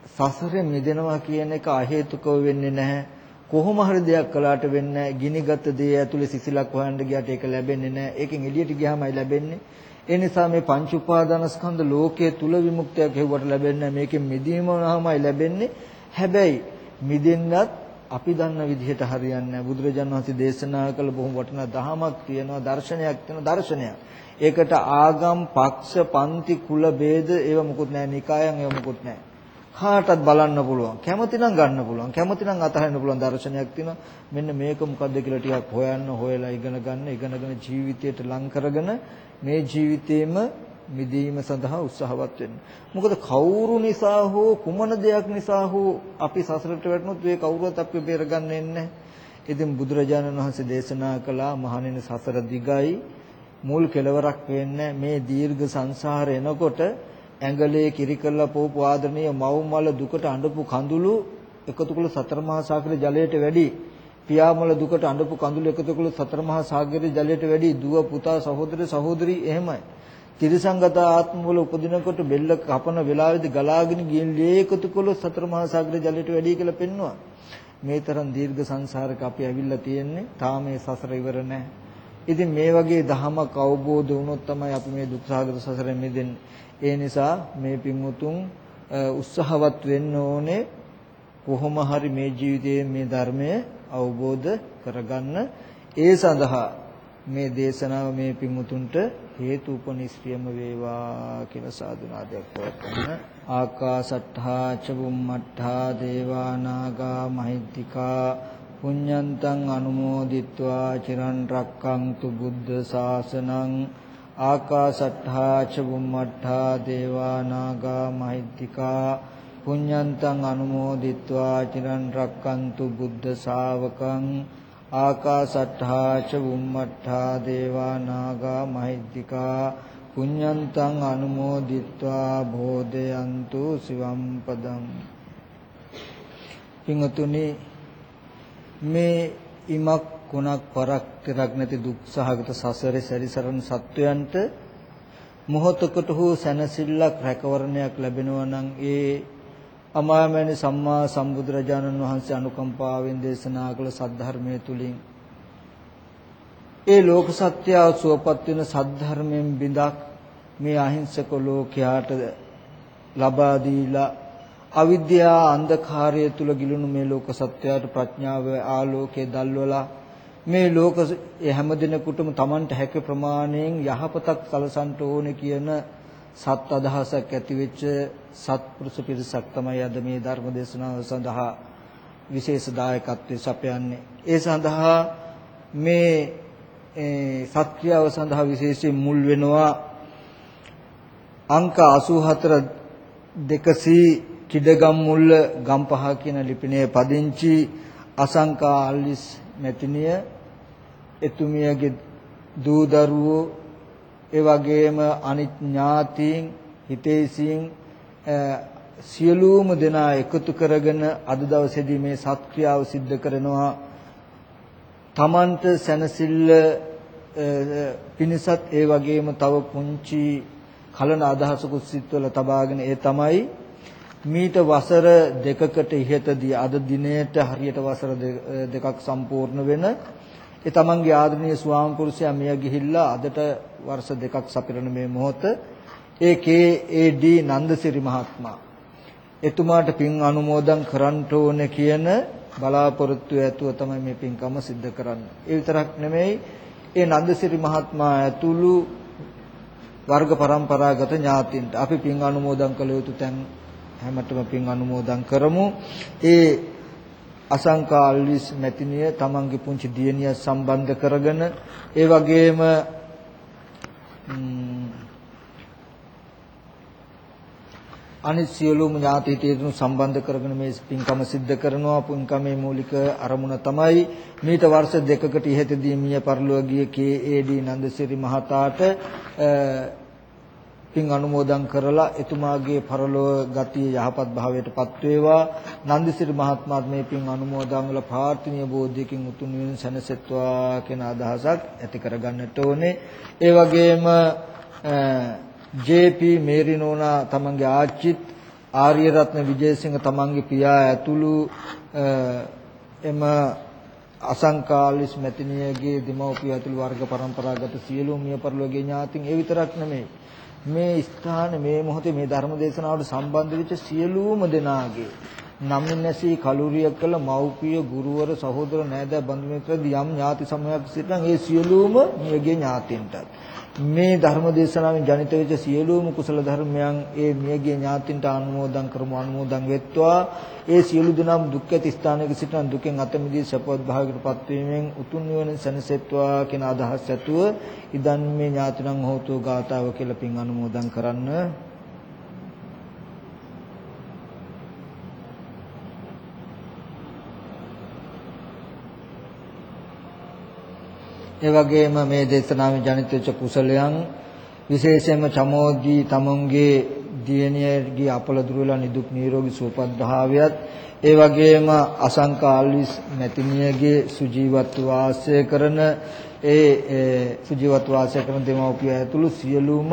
සසරෙන් මිදෙනවා කියන එක අහේතුකව වෙන්නේ නැහැ. කොහොම හරි දෙයක් කළාට වෙන්නේ ගිනිගත් දේ ඇතුලේ සිසිලක් හොයන්න ගියාට ඒක ලැබෙන්නේ නැහැ. ඒකෙන් එළියට ගියාමයි ලැබෙන්නේ. ඒ නිසා මේ පංච උපාදානස්කන්ධ ලෝකයේ තුල විමුක්තියක් හෙව්වට ලැබෙන්නේ මේකෙන් මිදීම වහමයි ලැබෙන්නේ. හැබැයි මිදෙන්නත් අපි දන්න විදිහට හරියන්නේ නැහැ. බුදුරජාණන් වහන්සේ දේශනා කළ බොහොම වටිනා දහමක් තියෙනවා, දර්ශනයක් තියෙනවා, දර්ශනයක්. ඒකට ආගම්, පක්ෂ, පන්ති, කුල ભેද ඒව මොකුත් නැහැ. නිකායන් ඒව මොකුත් නැහැ. කාටත් බලන්න පුළුවන්. කැමති නම් ගන්න පුළුවන්. කැමති නම් අතහරින්න පුළුවන් දර්ශනයක් තියෙනවා. මෙන්න මේක මොකද්ද කියලා ටිකක් හොයන්න, හොයලා ඉගෙන ගන්න, ඉගෙනගෙන ජීවිතයට ලං කරගෙන මේ ජීවිතේම මිදීම සඳහා උත්සාහවත් වෙන්න. මොකද කවුරු නිසා හෝ කුමන දෙයක් නිසා හෝ අපි සසරට වැටුනොත් ඒ කවුරුවත් අපිව බේරගන්නේ නැහැ. ඉතින් බුදුරජාණන් වහන්සේ දේශනා කළා මහණෙනි සසර දිගයි මුල් කෙලවරක් වෙන්නේ මේ දීර්ඝ සංසාරේ එනකොට ඇඟලේ කිරි කරලා පෝපු ආදරණීය මව් මල දුකට අඬපු කඳුළු එකතු කළ සතර මහා සාගරයේ ජලයට වැඩි. පියාමල දුකට අඬපු කඳුළු එකතු කළ සතර මහා සාගරයේ ජලයට වැඩි. දුව පුතා සහෝදර සහෝදරි එහෙමයි. තිරිසංගත ආත්ම වල උපදිනකොට බෙල්ල කපන වෙලාවේදී ගලාගෙන ගියන් ලේකතු කළ සතර මහා සාගරයේ ජලයට වැඩි කියලා පෙන්වනවා මේ තරම් දීර්ඝ සංසාරක අපි ඇවිල්ලා තියෙන්නේ. තාම මේ සසර ඉවර නැහැ. ඉතින් මේ වගේ ධහමක් අවබෝධ වුණොත් තමයි අපි මේ දුක්ඛාගත සසරෙන් මිදෙන්නේ. ඒ නිසා මේ පින්වුතුන් උත්සාහවත් වෙන්න ඕනේ කොහොම හරි මේ ජීවිතයේ මේ ධර්මය අවබෝධ කරගන්න. ඒ සඳහා මේ දේශනාව මේ පින්වුතුන්ට හේතු උපනිශ්‍රියම වේවා කියලා සාදුනාදයක් පවත්වන්න ආකාසට්ඨා ච බුම්මට්ඨා දේවා නාග මහිද්దికා පුඤ්ඤන්තං අනුමෝදිත්වා චිරන් රක්කන්තු බුද්ධ ශාසනං ආකාසට්ඨා ච බුම්මට්ඨා දේවා නාග මහිද්దికා පුඤ්ඤන්තං අනුමෝදිත්වා චිරන් රක්칸තු බුද්ධ ශාවකං ආකාසට්ඨා ච බුම්මට්ඨා දේවා නාග මහිද්దికා පුඤ්ඤන්තං අනුමෝදිත්වා භෝදයන්තු සිවම් පදං. පිංතුනි මේ ඉමක් කුණක් පරක් තරක් නැති දුක් සහගත සසරේ සැරිසරන සත්වයන්ට මොහොතකට හෝ සැනසෙල්ලක් රැකවරණයක් ලැබෙනවා නම් ඒ අමාමෑණි සම්මා සම්බුදුරජාණන් වහන්සේ අනුකම්පාවෙන් දේශනා කළ සද්ධර්මයේ තුලින් ඒ ලෝක සත්‍යය සුවපත් වෙන සද්ධර්මයෙන් බිඳක් මේ අහිංසක ලෝකයාට ලබා දීලා අවිද්‍යා අන්ධකාරය තුල ගිලුණු මේ ලෝක සත්‍යයට ප්‍රඥාව ආලෝකයේ දල්වලා මේ ලෝක හැම දිනකටම Tamanට හැක ප්‍රමාණයෙන් යහපතක් සලසන්න ඕනේ කියන සත් අදහසක් ඇති වෙච්ච සත්පුරුෂ පිරිසක් තමයි අද මේ ධර්ම දේශනාව සඳහා විශේෂ දායකත්වයේ සපයන්නේ. ඒ සඳහා මේ සත්‍යාව සඳහා විශේෂයෙන් මුල් වෙනවා අංක 84 200 කිඩගම් මුල්ල ගම්පහ කියන ලිපිණයේ පදිංචි අසංකා අල්විස් මෙතිනිය එතුමියගේ දූ දරුවෝ ඒ වගේම අනිත් ඥාතීන් හිතේසීන් සියලුම දෙනා එකතු කරගෙන අද දවසේදී මේ සත්ක්‍රියාව සිද්ධ කරනවා. තමන්ට සැනසෙල්ල පිණිසත් ඒ වගේම තව පුංචි කලන අදහසකුත් සිත්වල තබාගෙන ඒ තමයි මීට වසර දෙකකට ඉහතදී අද දිනේට හරියට වසර දෙකක් සම්පූර්ණ වෙන ඒ තමන්ගේ ආදරණීය ස්වාම පුරුෂයා මිය ගිහිල්ලා අදට වර්ෂ දෙකක් සපිරන මේ මොහොත ඒ KAD නන්දසිරි මහත්මයා එතුමාට පින් අනුමෝදන් කරන්න ඕනේ කියන බලාපොරොත්තු ඇතුව තමයි මේ පින්කම සිද්ධ කරන්නේ. ඒ විතරක් නෙමෙයි ඒ නන්දසිරි මහත්මයා ඇතුළු වර්ග પરම්පරාගත ඥාතීන්ට අපි පින් අනුමෝදන් කළ යුතු තැන් හැමතෙම පින් අනුමෝදන් කරමු. ඒ අසංකාල්විස් මැතිණිය තමන්ගේ පුංචි දියණිය සම්බන්ධ කරගෙන ඒ වගේම අනිත් සියලුම ඥාති හිතේතුන් සම්බන්ධ කරගෙන මේ පින්කම සිද්ධ කරනවා පින්කමේ මූලික අරමුණ තමයි මීට વર્ષ දෙකකට ඉහතදී මිය පරලොව ගිය කේ.ඒ.ඩී. නන්දසිරි මහතාට පින් අනුමෝදන් කරලා එතුමාගේ පරලෝක ගතිය යහපත් භාවයට පත් වේවා නන්දිසිරි මහත්මයාත් මේ පින් අනුමෝදන් වල ප්‍රාර්ථනීය බෝධියකින් උතුම් නිවන සැනසෙත්වා කියන අදහසක් ඇති කරගන්නට ඕනේ. ඒ වගේම ජේ.පී. මේරිනෝනා තමන්ගේ ආච්චිත් ආර්යරත්න විජේසිංහ තමන්ගේ පියා ඇතුළු එම අසංකාලිස් මෙතිනියගේ දෙමව්පිය ඇතුළු වර්ග પરම්පරාගත සියලුම මිය පරලෝකීය ඥාතින් ඒ විතරක් නෙමෙයි. මේ ස්ථාන මේ මොහොතේ මේ ධර්ම දේශනාවට සම්බන්ධ වෙච්ච සියලුම දෙනාගේ නම් නැසී කලුරිය කළ මව්පිය ගුරුවර සහෝදර නෑදෑ බඳු මිත්‍රදී යම් ඥාති සමූහයක් සිටිනම් ඒ සියලුම මියගේ ඥාතින්ටත්. මේ ධර්ම දේශනාවෙන් ජනිත වෙච්ච සියලුම කුසල ධර්මයන් ඒ මියගේ ඥාතින්ට අනුමෝදන් කරමු අනුමෝදන් වෙත්වා. ඒ සියලු දෙනාම දුක් ඇති ස්ථානයක සිටින දුකෙන් අත මිදී සපවත් භාගයකටපත් වීමෙන් උතුම් නිවන සැනසෙත්වා කියන අදහස් ඇතුව ඉදන් මේ ඥාතිනම් හෝතු ගාතාව කියලා පින් අනුමෝදන් කරන්න. ඒ වගේම මේ දේශනාවේ ජනිත වෙච්ච කුසලයන් විශේෂයෙන්ම චමෝගී තමුන්ගේ දියණියගේ අපල දුරලා නිදුක් නිරෝගී සුවපත් භාවයත් ඒ වගේම අසංක ආල්විස් මැතිණියගේ සුජීවත්ව වාසය කරන ඒ සුජීවත්ව වාසය කරන දෙමව්පිය ඇතුළු සියලුම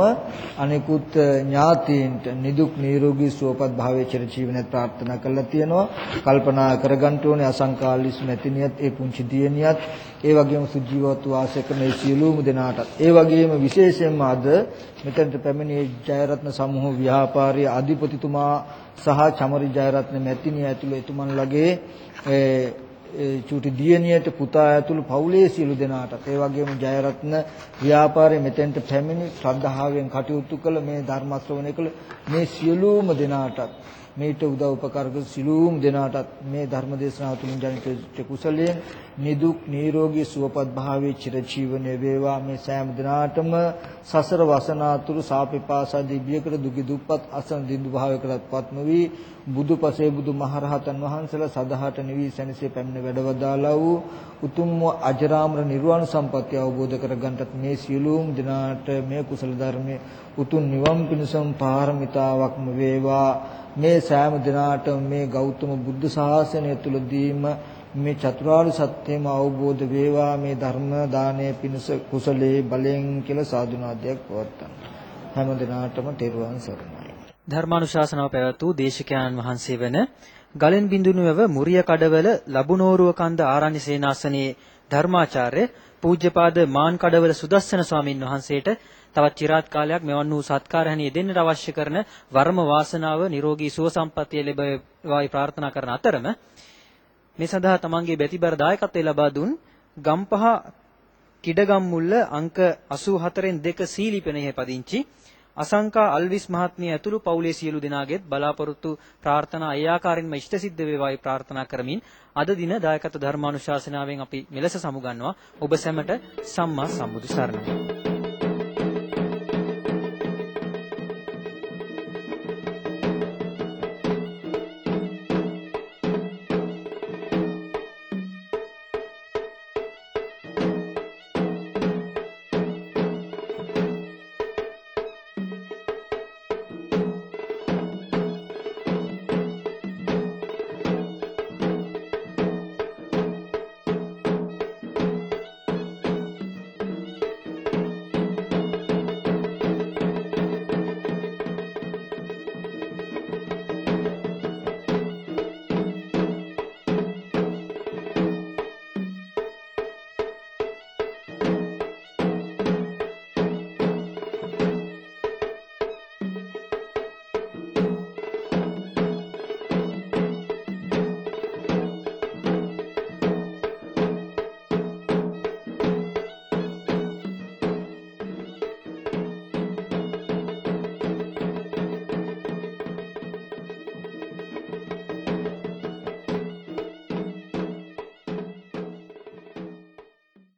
අනෙකුත් ඥාතීන්ට නිදුක් නිරෝගී සුවපත් භාවයේ චිර ජීවනයත් ප්‍රාර්ථනා කරලා තියෙනවා. කල්පනා කරගන්න ඕනේ අසංක ආල්විස් මැතිණියත් ඒ පුංචි දියණියත් ඒ වගේම සුජීවත්ව වාසය කරන ඒ සියලුම දෙනාටත් ඒ වගේම විශේෂයෙන්ම අද මෙතනට පැමිණි ජයරත්න සමූහ ව්‍යාපාරයේ අධිපතිතුමා සහ චමරි ජයරත්න මැතිණිය ඇතුළු එතුමන්ලගේ චූටි දියණියට පුතා ඇතුළු පවුලේ සියලු දෙනාටත් ඒ වගේම ජයරත්න ව්‍යාපාරයේ මෙතෙන්ට පැමිණි ශ්‍රද්ධාවෙන් කටයුතු කළ මේ ධර්ම ශ්‍රවණය කළ මේ සියලුම දෙනාටත් මේට උදව් උපකාර කළ සියලුම දෙනාටත් මේ ධර්ම දේශනාව තුළින් ජනිත කුසලයෙන් නිදුක් නිරෝගී සුවපත් භාවයේ චිරජීවනයේ වේවා. මේ සෑම දිනාටම සසර වසනාතුරු සාපේපාසාදී බියකර දුකි දුප්පත් අසන දින්දු භාවයකටපත් නොවි බුදුපසේ බුදු මහරහතන් වහන්සේලා සදහට නිවි සැනසී පැමිණ වැඩවදාලා වූ උතුම් අජරාමර නිර්වාණ සම්පත්‍ය අවබෝධ කරගන්නට මේ සියලුම දිනාට මේ කුසල ධර්මයේ උතුම් නිවන් පිණසම් පාරමිතාවක්ම වේවා. මේ සෑම දිනාටම මේ ගෞතම බුද්ධ ශාසනය තුලදීම මේ චතුරාර්ය සත්‍යම අවබෝධ වේවා. මේ ධර්ම දානයේ පිණිස කුසලයේ බලයෙන් කියලා සාදුනාදයක් පවත්තන්න හැම දිනාටම තෙරුවන් සරණයි. ධර්මානුශාසනාව පැවැත්වූ දේශකයන්න් වහන්සේ වන ගලෙන් බිඳුනුවව මුරිය කඩවල ලබුනෝරුව කන්ද ආරණ්‍ය සේනාසනයේ ධර්මාචාර්ය පූජ්‍යපාද මාන් කඩවල සුදස්සන ස්වාමින් වහන්සේට තවත් চিරාත් කාලයක් මෙවන් වූ සත්කාරයන් යෙදෙන්නට අවශ්‍ය කරන වර්ම වාසනාව නිරෝගී සුව සම්පන්නිය ලැබේවායි ප්‍රාර්ථනා කරන අතරම මේ සඳහා තමන්ගේ බැතිබර දායකත්වය ලබා දුන් ගම්පහ කිඩගම්මුල්ල අංක 84න් 2 සීලිපෙනෙහි පදිංචි අසංකා අල්විස් මහත්මිය ඇතුළු පවුලේ සියලු දෙනාගේත් බලාපොරොත්තු ප්‍රාර්ථනා ඒ ආකාරයෙන්ම ඉෂ්ට සිද්ධ වේවායි ප්‍රාර්ථනා කරමින් අද දින දායකත්ව ධර්මානුශාසනාවෙන් අපි මෙලෙස සමුගන්නවා. ඔබ සැමට සම්මා සම්බුදු සරණයි.